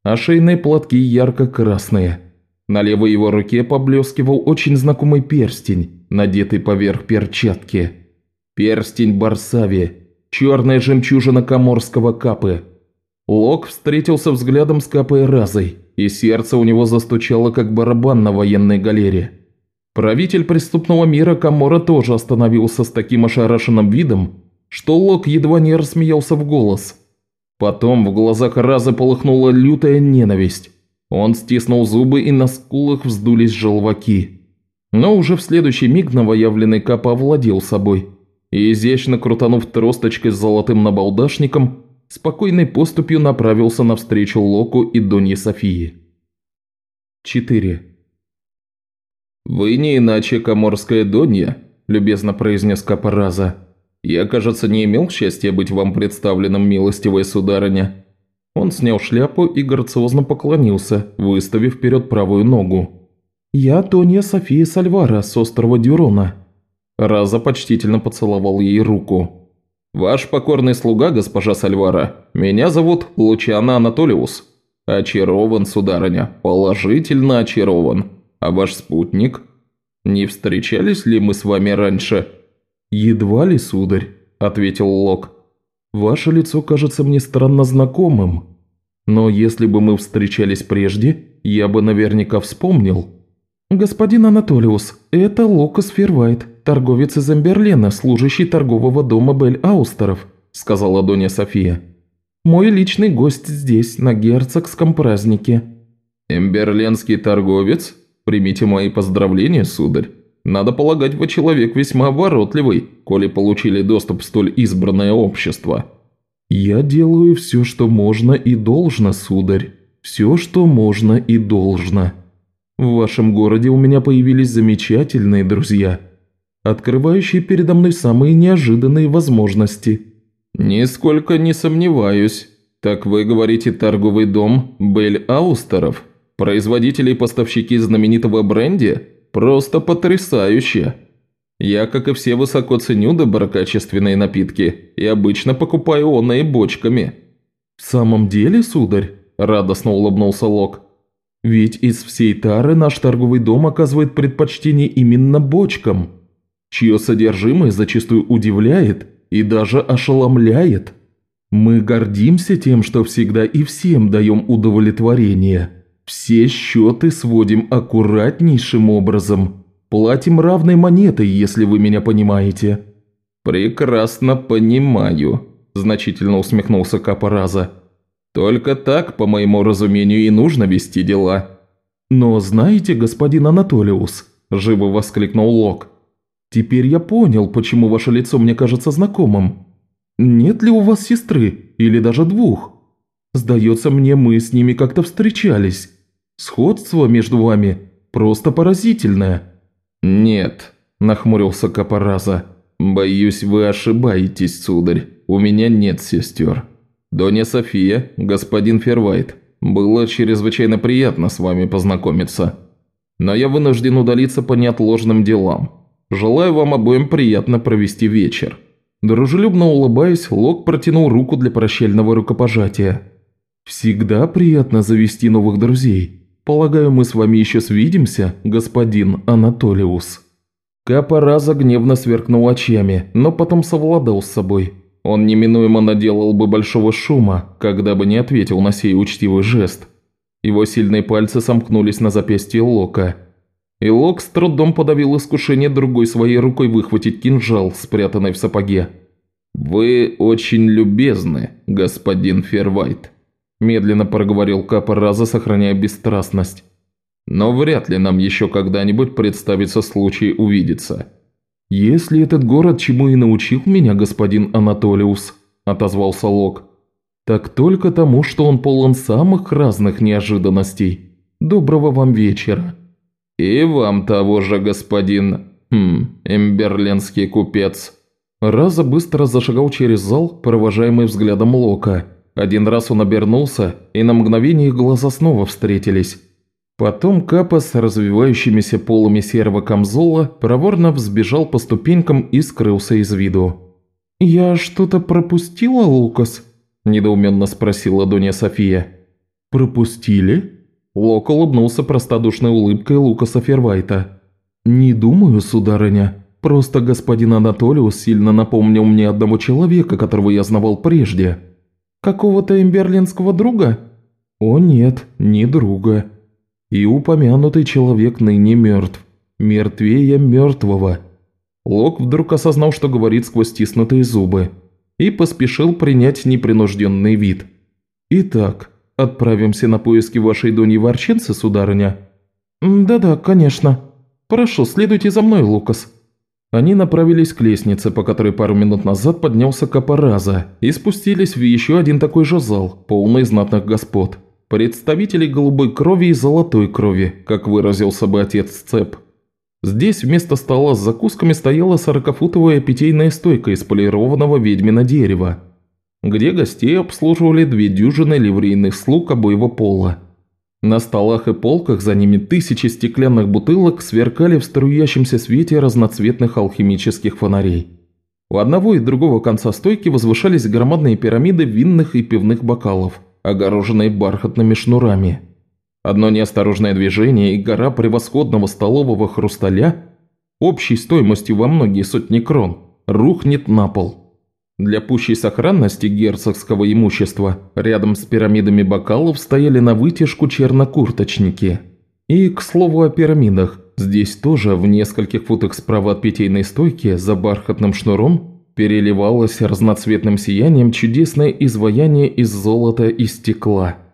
а шейные платки ярко-красные. На левой его руке поблескивал очень знакомый перстень, надетый поверх перчатки. Перстень Барсави, черная жемчужина коморского капы – Лок встретился взглядом с Капой Разой, и сердце у него застучало, как барабан на военной галере. Правитель преступного мира Камора тоже остановился с таким ошарашенным видом, что Лок едва не рассмеялся в голос. Потом в глазах Разы полыхнула лютая ненависть. Он стиснул зубы, и на скулах вздулись желваки. Но уже в следующий миг новоявленный Капа овладел собой и, изящно крутанув тросточкой с золотым набалдашником, спокойной поступью направился навстречу Локу и Донье Софии. 4. «Вы не иначе коморская Донья», – любезно произнес Капораза. Я, кажется, не имел счастья быть вам представленным, милостивая сударыня». Он снял шляпу и грациозно поклонился, выставив вперед правую ногу. «Я Тония София Сальвара с острова Дюрона». Раза почтительно поцеловал ей руку. «Ваш покорный слуга, госпожа Сальвара. Меня зовут Лучано Анатолиус. Очарован, сударыня, положительно очарован. А ваш спутник? Не встречались ли мы с вами раньше?» «Едва ли, сударь», – ответил Лок. «Ваше лицо кажется мне странно знакомым. Но если бы мы встречались прежде, я бы наверняка вспомнил». «Господин Анатолиус, это Лукас Фервайт, торговец из Эмберлена, служащий торгового дома Бель Аустеров», – сказала Донья София. «Мой личный гость здесь, на герцогском празднике». «Эмберленский торговец? Примите мои поздравления, сударь». Надо полагать, вы человек весьма оборотливый, коли получили доступ в столь избранное общество». «Я делаю все, что можно и должно, сударь. Все, что можно и должно. В вашем городе у меня появились замечательные друзья, открывающие передо мной самые неожиданные возможности». «Нисколько не сомневаюсь. Так вы говорите торговый дом Бель Аустеров, производители и поставщики знаменитого бренди?» Просто потрясающе. Я, как и все, высоко ценю доброкачественные напитки и обычно покупаю онные бочками». «В самом деле, сударь?» – радостно улыбнулся Лок. «Ведь из всей тары наш торговый дом оказывает предпочтение именно бочкам, чье содержимое зачастую удивляет и даже ошеломляет. Мы гордимся тем, что всегда и всем даем удовлетворение». Все счеты сводим аккуратнейшим образом. Платим равной монетой, если вы меня понимаете». «Прекрасно понимаю», – значительно усмехнулся Капораза. «Только так, по моему разумению, и нужно вести дела». «Но знаете, господин Анатолиус», – живо воскликнул Лок, – «теперь я понял, почему ваше лицо мне кажется знакомым. Нет ли у вас сестры, или даже двух? Сдается мне, мы с ними как-то встречались. Сходство между вами просто поразительное». «Нет», – нахмурился Капораза. «Боюсь, вы ошибаетесь, сударь. У меня нет сестер. Доня София, господин Фервайт, было чрезвычайно приятно с вами познакомиться. Но я вынужден удалиться по неотложным делам. Желаю вам обоим приятно провести вечер». Дружелюбно улыбаясь, Лок протянул руку для прощального рукопожатия. «Всегда приятно завести новых друзей», Полагаю, мы с вами еще свидимся, господин Анатолиус». Капораза гневно сверкнул очами, но потом совладал с собой. Он неминуемо наделал бы большого шума, когда бы не ответил на сей учтивый жест. Его сильные пальцы сомкнулись на запястье Лока. И Лок с трудом подавил искушение другой своей рукой выхватить кинжал, спрятанный в сапоге. «Вы очень любезны, господин Фервайт», Медленно проговорил Капа Раза, сохраняя бесстрастность. «Но вряд ли нам еще когда-нибудь представится случай увидеться». «Если этот город чему и научил меня господин Анатолиус», – отозвался Лок, – «так только тому, что он полон самых разных неожиданностей. Доброго вам вечера». «И вам того же, господин... Хм, эмберленский купец». Раза быстро зашагал через зал, провожаемый взглядом Лока – один раз он обернулся, и на мгновение их глаза снова встретились. Потом Капа с развивающимися полами серого камзола проворно взбежал по ступенькам и скрылся из виду. «Я что-то пропустила, Лукас?» – недоуменно спросила Донья София. «Пропустили?» Лок улыбнулся простодушной улыбкой Лукаса Фервайта. «Не думаю, сударыня. Просто господин Анатолиус сильно напомнил мне одного человека, которого я знавал прежде». Какого-то имберлинского друга? О нет, не друга. И упомянутый человек ныне мертв. Мертвее мертвого. Лок вдруг осознал, что говорит сквозь стиснутые зубы, и поспешил принять непринужденный вид. «Итак, отправимся на поиски вашей Доньи Ворченцы, сударыня?» «Да-да, конечно. Прошу, следуйте за мной, Лукас». Они направились к лестнице, по которой пару минут назад поднялся Капораза, и спустились в еще один такой же зал, полный знатных господ. Представителей голубой крови и золотой крови, как выразился бы отец Цеп. Здесь вместо стола с закусками стояла сорокафутовая питейная стойка из полированного ведьмина дерева, где гостей обслуживали две дюжины ливрейных слуг обоего пола. На столах и полках за ними тысячи стеклянных бутылок сверкали в струящемся свете разноцветных алхимических фонарей. У одного и другого конца стойки возвышались громадные пирамиды винных и пивных бокалов, огороженные бархатными шнурами. Одно неосторожное движение и гора превосходного столового хрусталя, общей стоимостью во многие сотни крон, рухнет на пол. Для пущей сохранности герцогского имущества рядом с пирамидами бокалов стояли на вытяжку чернокурточники. И, к слову о пирамидах, здесь тоже в нескольких футах справа от питейной стойки за бархатным шнуром переливалось разноцветным сиянием чудесное изваяние из золота и стекла –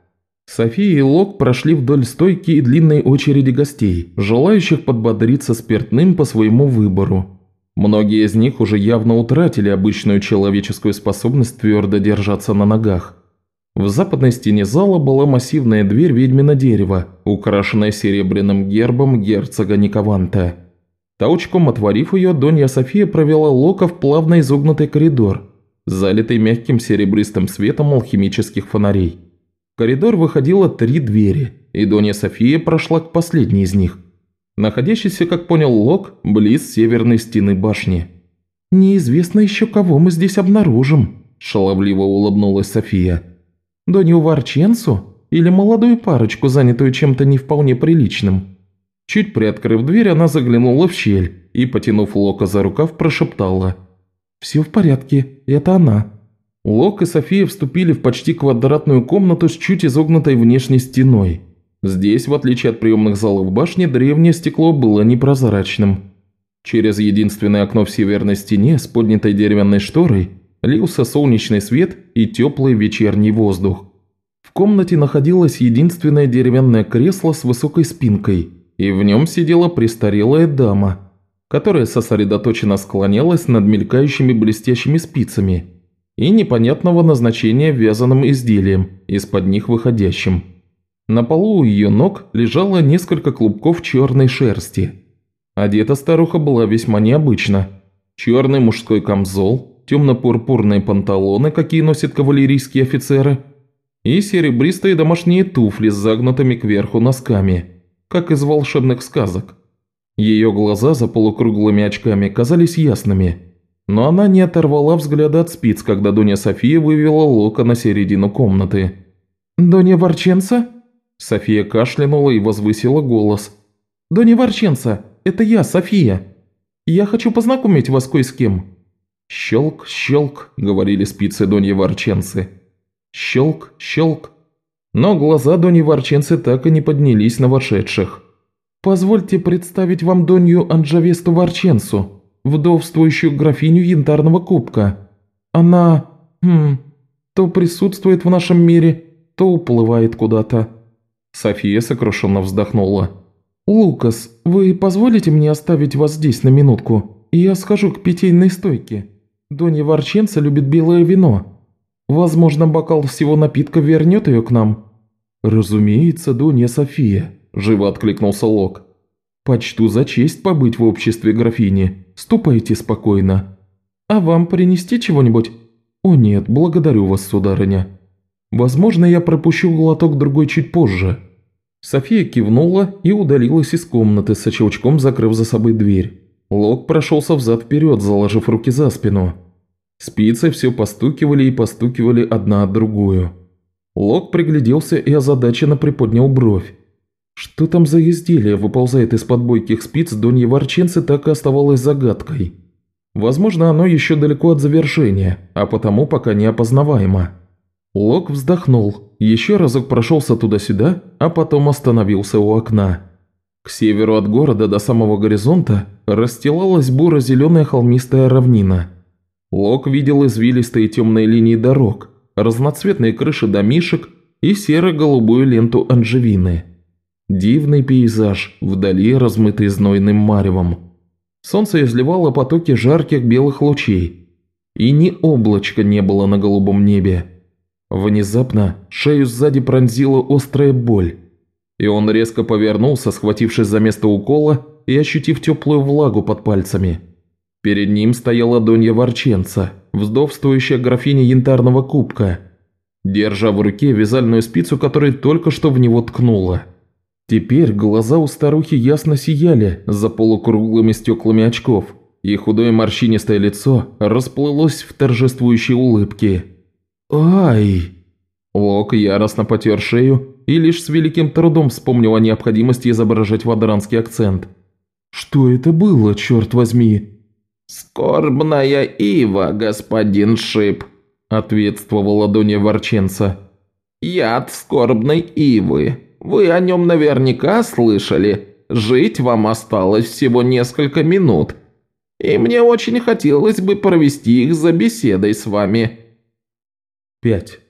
София и Лок прошли вдоль стойки и длинной очереди гостей, желающих подбодриться спиртным по своему выбору. Многие из них уже явно утратили обычную человеческую способность твердо держаться на ногах. В западной стене зала была массивная дверь ведьмина дерева, украшенная серебряным гербом герцога Никованта. Толчком отворив ее, Донья София провела Лока в плавно изогнутый коридор, залитый мягким серебристым светом алхимических фонарей коридор выходило три двери, и Донья София прошла к последней из них, находящейся, как понял Лок, близ северной стены башни. «Неизвестно еще, кого мы здесь обнаружим», – шаловливо улыбнулась София. «Донью Варченцу или молодую парочку, занятую чем-то не вполне приличным?» Чуть приоткрыв дверь, она заглянула в щель и, потянув Лока за рукав, прошептала. «Все в порядке, это она». Лок и София вступили в почти квадратную комнату с чуть изогнутой внешней стеной. Здесь, в отличие от приемных залов башни, древнее стекло было непрозрачным. Через единственное окно в северной стене с поднятой деревянной шторой лился солнечный свет и теплый вечерний воздух. В комнате находилось единственное деревянное кресло с высокой спинкой, и в нем сидела престарелая дама, которая сосредоточенно склонялась над мелькающими блестящими спицами – и непонятного назначения вязаным изделием, из-под них выходящим. На полу у ее ног лежало несколько клубков черной шерсти. Одета старуха была весьма необычно. Черный мужской камзол, темно-пурпурные панталоны, какие носят кавалерийские офицеры, и серебристые домашние туфли с загнутыми кверху носками, как из волшебных сказок. Ее глаза за полукруглыми очками казались ясными – но она не оторвала взгляда от спиц, когда Донья София вывела Лока на середину комнаты. «Донья Ворченца?» София кашлянула и возвысила голос. «Донья Ворченца, это я, София. Я хочу познакомить вас кое с кем». «Щелк, щелк», — говорили спицы Доньи Ворченцы. «Щелк, щелк». Но глаза Доньи Ворченцы так и не поднялись на вошедших. «Позвольте представить вам Донью Анджавесту Ворченцу», вдовствующую графиню Янтарного Кубка. Она... Хм... То присутствует в нашем мире, то уплывает куда-то». София сокрушенно вздохнула. «Лукас, вы позволите мне оставить вас здесь на минутку? Я схожу к питейной стойке. Донья Ворченца любит белое вино. Возможно, бокал всего напитка вернет ее к нам». «Разумеется, Донья София», – живо откликнулся Лок. «Почту за честь побыть в обществе графини. Ступайте спокойно. А вам принести чего-нибудь? О нет, благодарю вас, сударыня. Возможно, я пропущу глоток другой чуть позже». София кивнула и удалилась из комнаты, с очелчком закрыв за собой дверь. Лок прошелся взад-вперед, заложив руки за спину. Спицы все постукивали и постукивали одна от другую. Лок пригляделся и озадаченно приподнял бровь. Что там за изделие выползает из-под бойких спиц Доньи Ворченцы, так и оставалось загадкой. Возможно, оно еще далеко от завершения, а потому пока не опознаваемо. Лок вздохнул, еще разок прошелся туда-сюда, а потом остановился у окна. К северу от города до самого горизонта расстилалась буро-зеленая холмистая равнина. Лок видел извилистые темные линии дорог, разноцветные крыши домишек и серо-голубую ленту анжевины – Дивный пейзаж, вдали размытый знойным маревом. Солнце изливало потоки жарких белых лучей, и ни облачка не было на голубом небе. Внезапно шею сзади пронзила острая боль, и он резко повернулся, схватившись за место укола, и ощутив теплую влагу под пальцами. Перед ним стояла Донья Ворченца, вздовствующая графиня янтарного кубка, держа в руке вязальную спицу, которая только что в него ткнула. Теперь глаза у старухи ясно сияли за полукруглыми стеклами очков, и худое морщинистое лицо расплылось в торжествующей улыбке. «Ай!» Лок яростно потер шею и лишь с великим трудом вспомнил о необходимости изображать вадранский акцент. «Что это было, черт возьми?» «Скорбная ива, господин Шип», – ответствовала Донья Ворченца. «Яд скорбной ивы. Вы о нем наверняка слышали. Жить вам осталось всего несколько минут. И мне очень хотелось бы провести их за беседой с вами». Пять.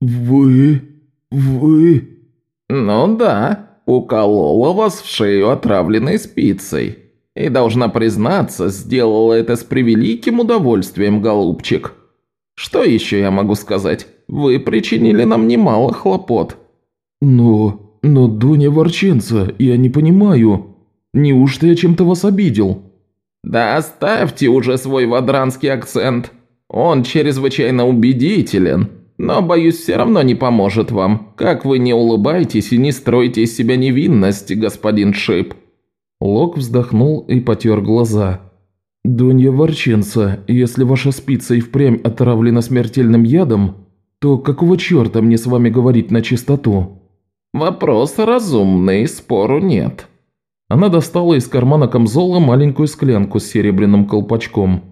«Вы... вы...» «Ну да, уколола вас в шею отравленной спицей. И, должна признаться, сделала это с превеликим удовольствием, голубчик. Что еще я могу сказать? Вы причинили нам немало хлопот». «Но... но, Дуня Ворченца, я не понимаю. Неужто я чем-то вас обидел?» «Да оставьте уже свой вадранский акцент. Он чрезвычайно убедителен, но, боюсь, все равно не поможет вам, как вы не улыбаетесь и не строите из себя невинность, господин Шип». Лок вздохнул и потер глаза. «Донья Ворченца, если ваша спица и впрямь отравлена смертельным ядом, то какого черта мне с вами говорить на чистоту?» «Вопрос разумный, спору нет». Она достала из кармана камзола маленькую склянку с серебряным колпачком.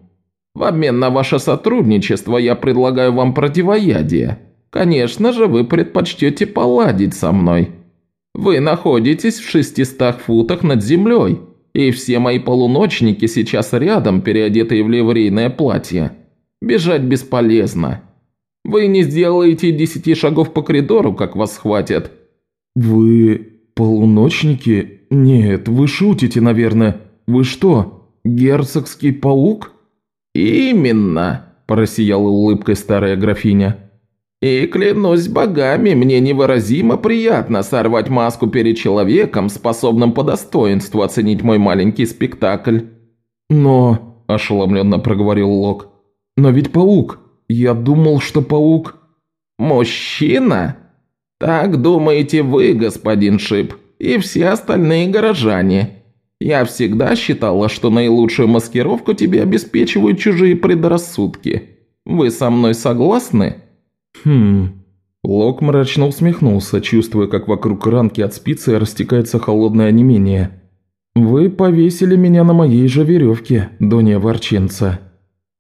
«В обмен на ваше сотрудничество я предлагаю вам противоядие. Конечно же, вы предпочтете поладить со мной. Вы находитесь в шестистах футах над землей, и все мои полуночники сейчас рядом, переодетые в ливрейное платье. Бежать бесполезно. Вы не сделаете десяти шагов по коридору, как вас схватят». «Вы полуночники? Нет, вы шутите, наверное. Вы что, герцогский паук?» «Именно», – просияла улыбкой старая графиня. И клянусь богами, мне невыразимо приятно сорвать маску перед человеком, способным по достоинству оценить мой маленький спектакль». «Но...» – ошеломленно проговорил Лок. «Но ведь паук. Я думал, что паук...» «Мужчина? Так думаете вы, господин Шип, и все остальные горожане. Я всегда считала, что наилучшую маскировку тебе обеспечивают чужие предрассудки. Вы со мной согласны?» «Хм...» Лок мрачно усмехнулся, чувствуя, как вокруг ранки от спицы растекается холодное онемение. «Вы повесили меня на моей же веревке, Донья Ворченца».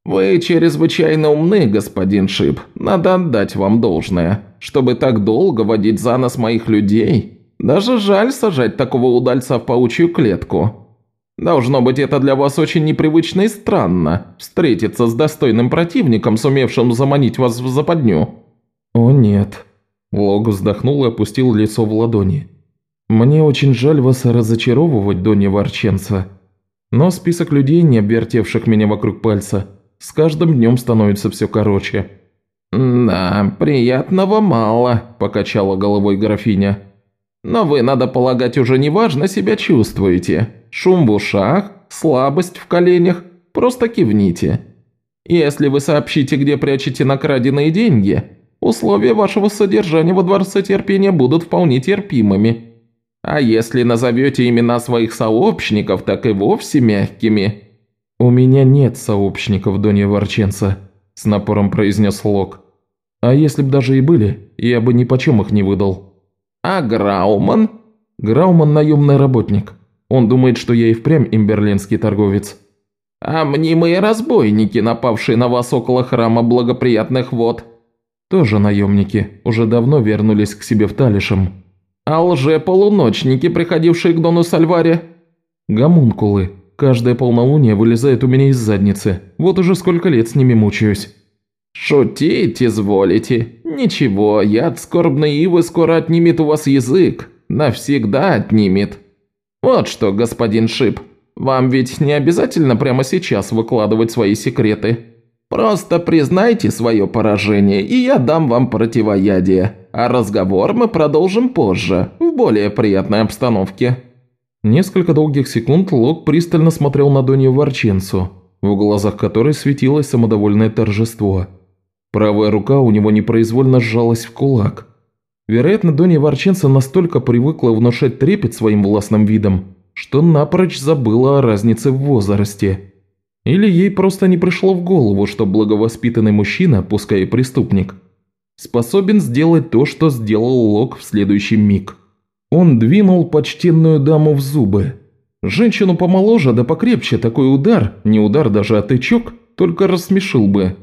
«Вы чрезвычайно умны, господин Шип. Надо отдать вам должное. Чтобы так долго водить за нос моих людей, даже жаль сажать такого удальца в паучью клетку. Должно быть, это для вас очень непривычно и странно, встретиться с достойным противником, сумевшим заманить вас в западню». «О нет». Лог вздохнул и опустил лицо в ладони. «Мне очень жаль вас разочаровывать, Донья Ворченца. Но список людей, не обвертевших меня вокруг пальца, с каждым днем становится все короче». «Да, приятного мало», – покачала головой графиня. «Но вы, надо полагать, уже неважно себя чувствуете. Шум в ушах, слабость в коленях, просто кивните. Если вы сообщите, где прячете накраденные деньги, условия вашего содержания во Дворце Терпения будут вполне терпимыми. А если назовете имена своих сообщников, так и вовсе мягкими». «У меня нет сообщников, Донья Ворченца», – с напором произнес Лок. «А если б даже и были, я бы ни почем их не выдал». «А Грауман?» «Грауман – наемный работник. Он думает, что я и впрямь имберлинский торговец». «А мнимые разбойники, напавшие на вас около храма благоприятных вод?» «Тоже наемники, уже давно вернулись к себе в Талишем». «А лже-полуночники, приходившие к Дону Сальваре?» «Гомункулы. Каждое полнолуние вылезает у меня из задницы. Вот уже сколько лет с ними мучаюсь». «Шутить изволите. Ничего, яд скорбной ивы скоро отнимет у вас язык. Навсегда отнимет. Вот что, господин Шип, вам ведь не обязательно прямо сейчас выкладывать свои секреты. Просто признайте свое поражение, и я дам вам противоядие. А разговор мы продолжим позже, в более приятной обстановке». Несколько долгих секунд Лок пристально смотрел на Донью Ворченцу, в глазах которой светилось самодовольное торжество. Правая рука у него непроизвольно сжалась в кулак. Вероятно, Донья Ворченца настолько привыкла внушать трепет своим властным видом, что напрочь забыла о разнице в возрасте. Или ей просто не пришло в голову, что благовоспитанный мужчина, пускай и преступник, способен сделать то, что сделал Лок в следующий миг. Он двинул почтенную даму в зубы. Женщину помоложе да покрепче такой удар, не удар даже, а тычок, только рассмешил бы.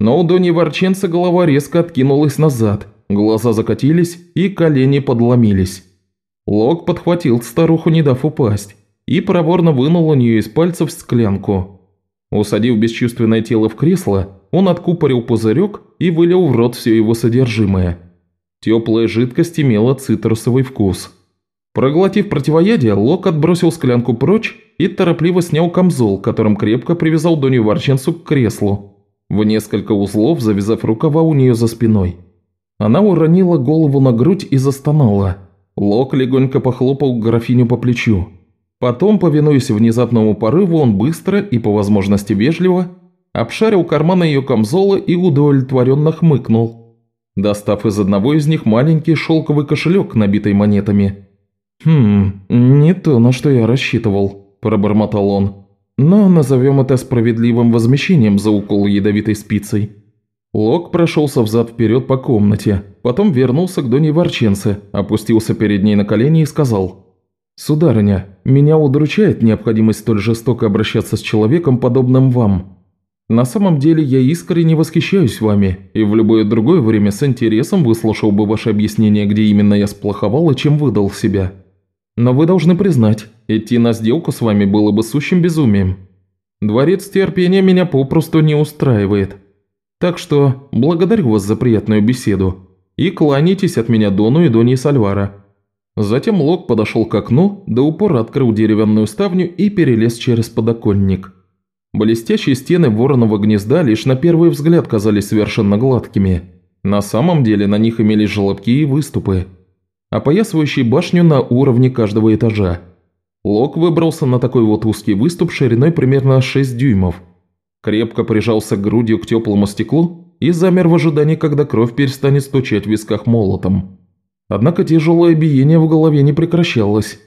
Но у Дони Ворченца голова резко откинулась назад, глаза закатились и колени подломились. Лок подхватил старуху, не дав упасть, и проворно вынул у нее из пальцев склянку. Усадив бесчувственное тело в кресло, он откупорил пузырек и вылил в рот все его содержимое. Теплая жидкость имела цитрусовый вкус. Проглотив противоядие, Лок отбросил склянку прочь и торопливо снял камзол, которым крепко привязал Донью Ворченцу к креслу, в несколько узлов завязав рукава у нее за спиной. Она уронила голову на грудь и застонала – Лок легонько похлопал графиню по плечу. Потом, повинуясь внезапному порыву, он быстро и по возможности вежливо обшарил карманы ее камзола и удовлетворенно хмыкнул, достав из одного из них маленький шелковый кошелек, набитый монетами. «Хм, не то, на что я рассчитывал», – пробормотал он. «Но назовем это справедливым возмещением за укол ядовитой спицей». Лок прошелся взад-вперед по комнате, потом вернулся к Доне Ворченце, опустился перед ней на колени и сказал «Сударыня, меня удручает необходимость столь жестоко обращаться с человеком, подобным вам. На самом деле я искренне восхищаюсь вами, и в любое другое время с интересом выслушал бы ваше объяснение, где именно я сплоховал и чем выдал себя. Но вы должны признать, идти на сделку с вами было бы сущим безумием. Дворец терпения меня попросту не устраивает». Так что благодарю вас за приятную беседу и кланяйтесь от меня Дону и Доне Сальвара». Затем Лок подошел к окну, до упора открыл деревянную ставню и перелез через подоконник. Блестящие стены вороного гнезда лишь на первый взгляд казались совершенно гладкими. На самом деле на них имелись желобки и выступы, опоясывающие башню на уровне каждого этажа. Лок выбрался на такой вот узкий выступ шириной примерно 6 дюймов – крепко прижался грудью к теплому стеклу и замер в ожидании, когда кровь перестанет стучать в висках молотом. Однако тяжелое биение в голове не прекращалось.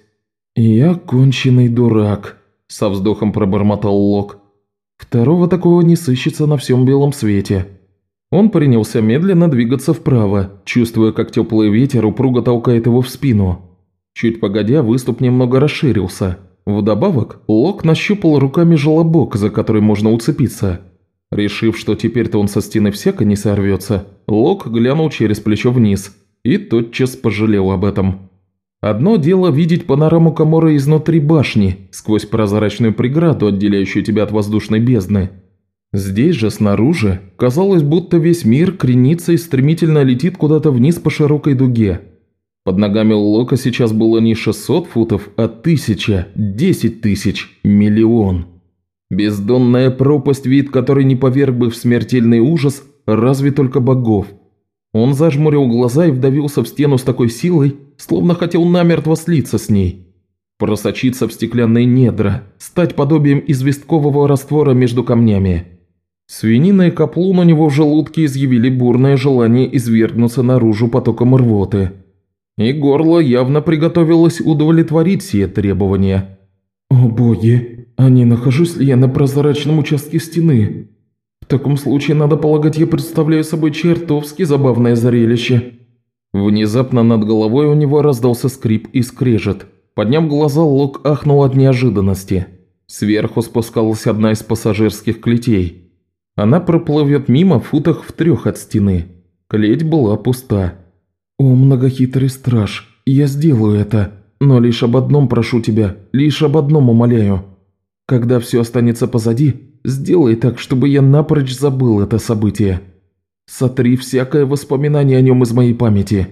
«Я конченый дурак», – со вздохом пробормотал Лок. «Второго такого не сыщется на всем белом свете». Он принялся медленно двигаться вправо, чувствуя, как теплый ветер упруго толкает его в спину. Чуть погодя, выступ немного расширился – Вдобавок, Лок нащупал руками желобок, за который можно уцепиться. Решив, что теперь-то он со стены всяко не сорвется, Лок глянул через плечо вниз и тотчас пожалел об этом. Одно дело видеть панораму Камора изнутри башни, сквозь прозрачную преграду, отделяющую тебя от воздушной бездны. Здесь же, снаружи, казалось, будто весь мир кренится и стремительно летит куда-то вниз по широкой дуге. Под ногами Лока сейчас было не 600 футов, а тысяча, десять тысяч, миллион. Бездонная пропасть, вид которой не поверг бы в смертельный ужас, разве только богов. Он зажмурил глаза и вдавился в стену с такой силой, словно хотел намертво слиться с ней. Просочиться в стеклянные недра, стать подобием известкового раствора между камнями. Свинина и каплун у него в желудке изъявили бурное желание извергнуться наружу потоком рвоты и горло явно приготовилось удовлетворить сие требования. «О боги, а не нахожусь ли я на прозрачном участке стены? В таком случае, надо полагать, я представляю собой чертовски забавное зрелище». Внезапно над головой у него раздался скрип и скрежет. Подняв глаза, Лок ахнул от неожиданности. Сверху спускалась одна из пассажирских клетей. Она проплывет мимо футах в трех от стены. Клеть была пуста. «О, многохитрый страж, я сделаю это, но лишь об одном прошу тебя, лишь об одном умоляю. Когда все останется позади, сделай так, чтобы я напрочь забыл это событие. Сотри всякое воспоминание о нем из моей памяти.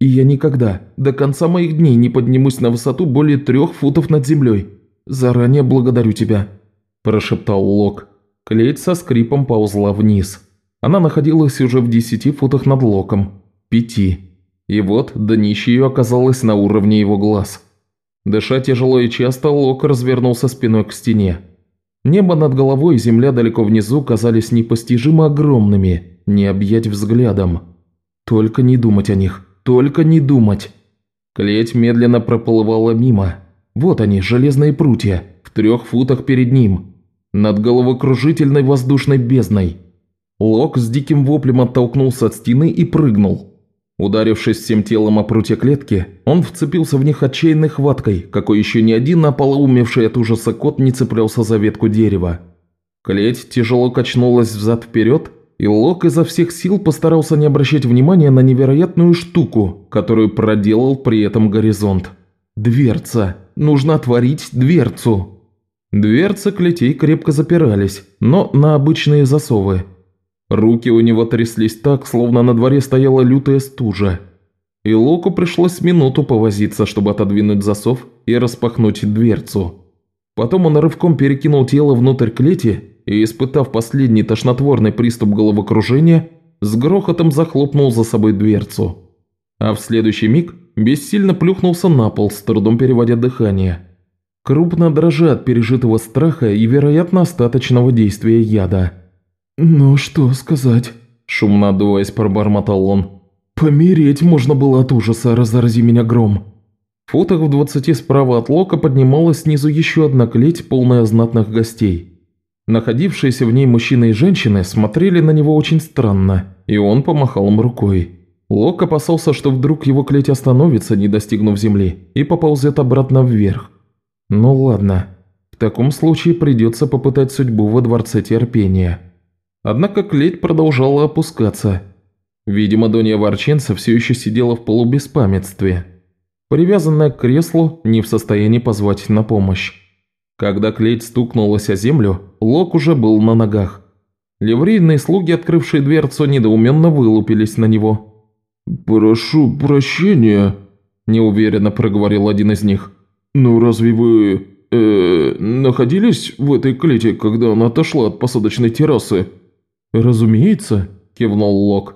И я никогда, до конца моих дней, не поднимусь на высоту более трех футов над землей. Заранее благодарю тебя», – прошептал Лок. Клеть со скрипом ползла вниз. Она находилась уже в десяти футах над Локом. Пяти. И вот днище ее оказалось на уровне его глаз. Дыша тяжело и часто, Лок развернулся спиной к стене. Небо над головой и земля далеко внизу казались непостижимо огромными, не объять взглядом. Только не думать о них, только не думать. Клеть медленно проплывала мимо. Вот они, железные прутья, в трех футах перед ним, над головокружительной воздушной бездной. Лок с диким воплем оттолкнулся от стены и прыгнул. Ударившись всем телом о прутья клетки, он вцепился в них отчаянной хваткой, какой еще ни один ополоумевший от ужаса кот не цеплялся за ветку дерева. Клеть тяжело качнулась взад-вперед, и Лок изо всех сил постарался не обращать внимания на невероятную штуку, которую проделал при этом горизонт. Дверца. Нужно отворить дверцу. Дверцы клетей крепко запирались, но на обычные засовы – Руки у него тряслись так, словно на дворе стояла лютая стужа. И Локу пришлось минуту повозиться, чтобы отодвинуть засов и распахнуть дверцу. Потом он рывком перекинул тело внутрь клети и, испытав последний тошнотворный приступ головокружения, с грохотом захлопнул за собой дверцу. А в следующий миг бессильно плюхнулся на пол, с трудом переводя дыхание. Крупно дрожа от пережитого страха и, вероятно, остаточного действия яда. «Ну, что сказать?» – шумно отдуваясь, пробормотал он. «Помереть можно было от ужаса, разорзи меня гром». В футах в двадцати справа от Лока поднималась снизу еще одна клеть, полная знатных гостей. Находившиеся в ней мужчины и женщины смотрели на него очень странно, и он помахал им рукой. Лок опасался, что вдруг его клеть остановится, не достигнув земли, и поползет обратно вверх. Ну ладно, в таком случае придется попытать судьбу во Дворце Терпения. Однако клеть продолжала опускаться. Видимо, Донья Ворченца все еще сидела в полубеспамятстве, привязанная к креслу, не в состоянии позвать на помощь. Когда клеть стукнулась о землю, Лок уже был на ногах. Ливрейные слуги, открывшие дверцу, недоуменно вылупились на него. «Прошу прощения», – неуверенно проговорил один из них. «Ну разве вы... Э, находились в этой клете, когда она отошла от посадочной террасы?» «Разумеется», – кивнул Лок.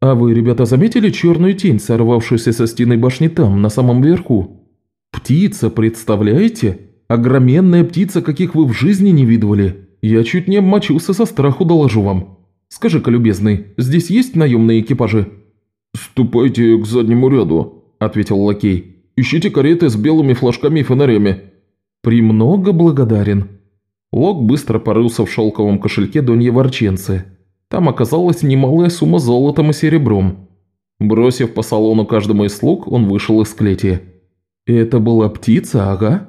«А вы, ребята, заметили черную тень, сорвавшуюся со стены башни там, на самом верху? Птица, представляете? Огроменная птица, каких вы в жизни не видывали. Я чуть не обмочился со страху, доложу вам. Скажи-ка, любезный, здесь есть наемные экипажи?» «Ступайте к заднему ряду», – ответил лакей. «Ищите кареты с белыми флажками и фонарями». «Премного благодарен», Лок быстро порылся в шелковом кошельке Доньи Ворченцы. Там оказалась немалая сумма золотом и серебром. Бросив по салону каждому из слуг, он вышел из клети. «Это была птица, ага?»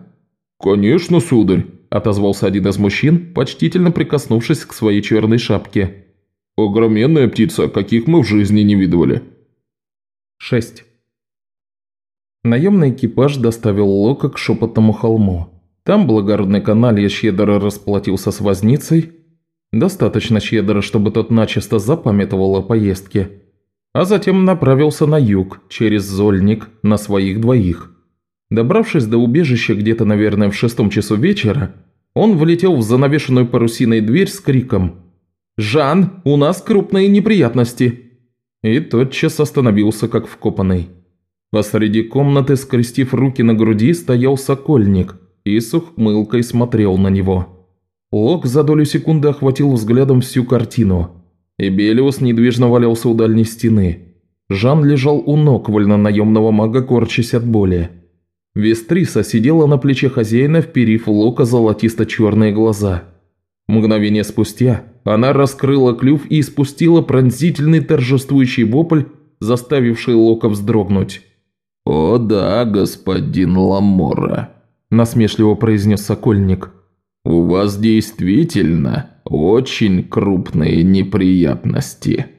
«Конечно, сударь», – отозвался один из мужчин, почтительно прикоснувшись к своей черной шапке. «Огроменная птица, каких мы в жизни не видывали». 6. Наемный экипаж доставил Лока к шепотному холму. Там благородный каналья щедро расплатился с возницей, достаточно щедро, чтобы тот начисто запамятовал о поездке, а затем направился на юг, через Зольник, на своих двоих. Добравшись до убежища где-то, наверное, в шестом часу вечера, он влетел в занавешенную парусиной дверь с криком «Жан, у нас крупные неприятности!» И тотчас остановился, как вкопанный. Посреди комнаты, скрестив руки на груди, стоял сокольник – и с ухмылкой смотрел на него. Лок за долю секунды охватил взглядом всю картину. Эбелиус недвижно валялся у дальней стены. Жан лежал у ног вольнонаемного мага, корчась от боли. Вестриса сидела на плече хозяина, вперив Лока золотисто-черные глаза. Мгновение спустя она раскрыла клюв и испустила пронзительный торжествующий вопль, заставивший Лока вздрогнуть. «О да, господин Ламора», насмешливо произнес Сокольник. «У вас действительно очень крупные неприятности».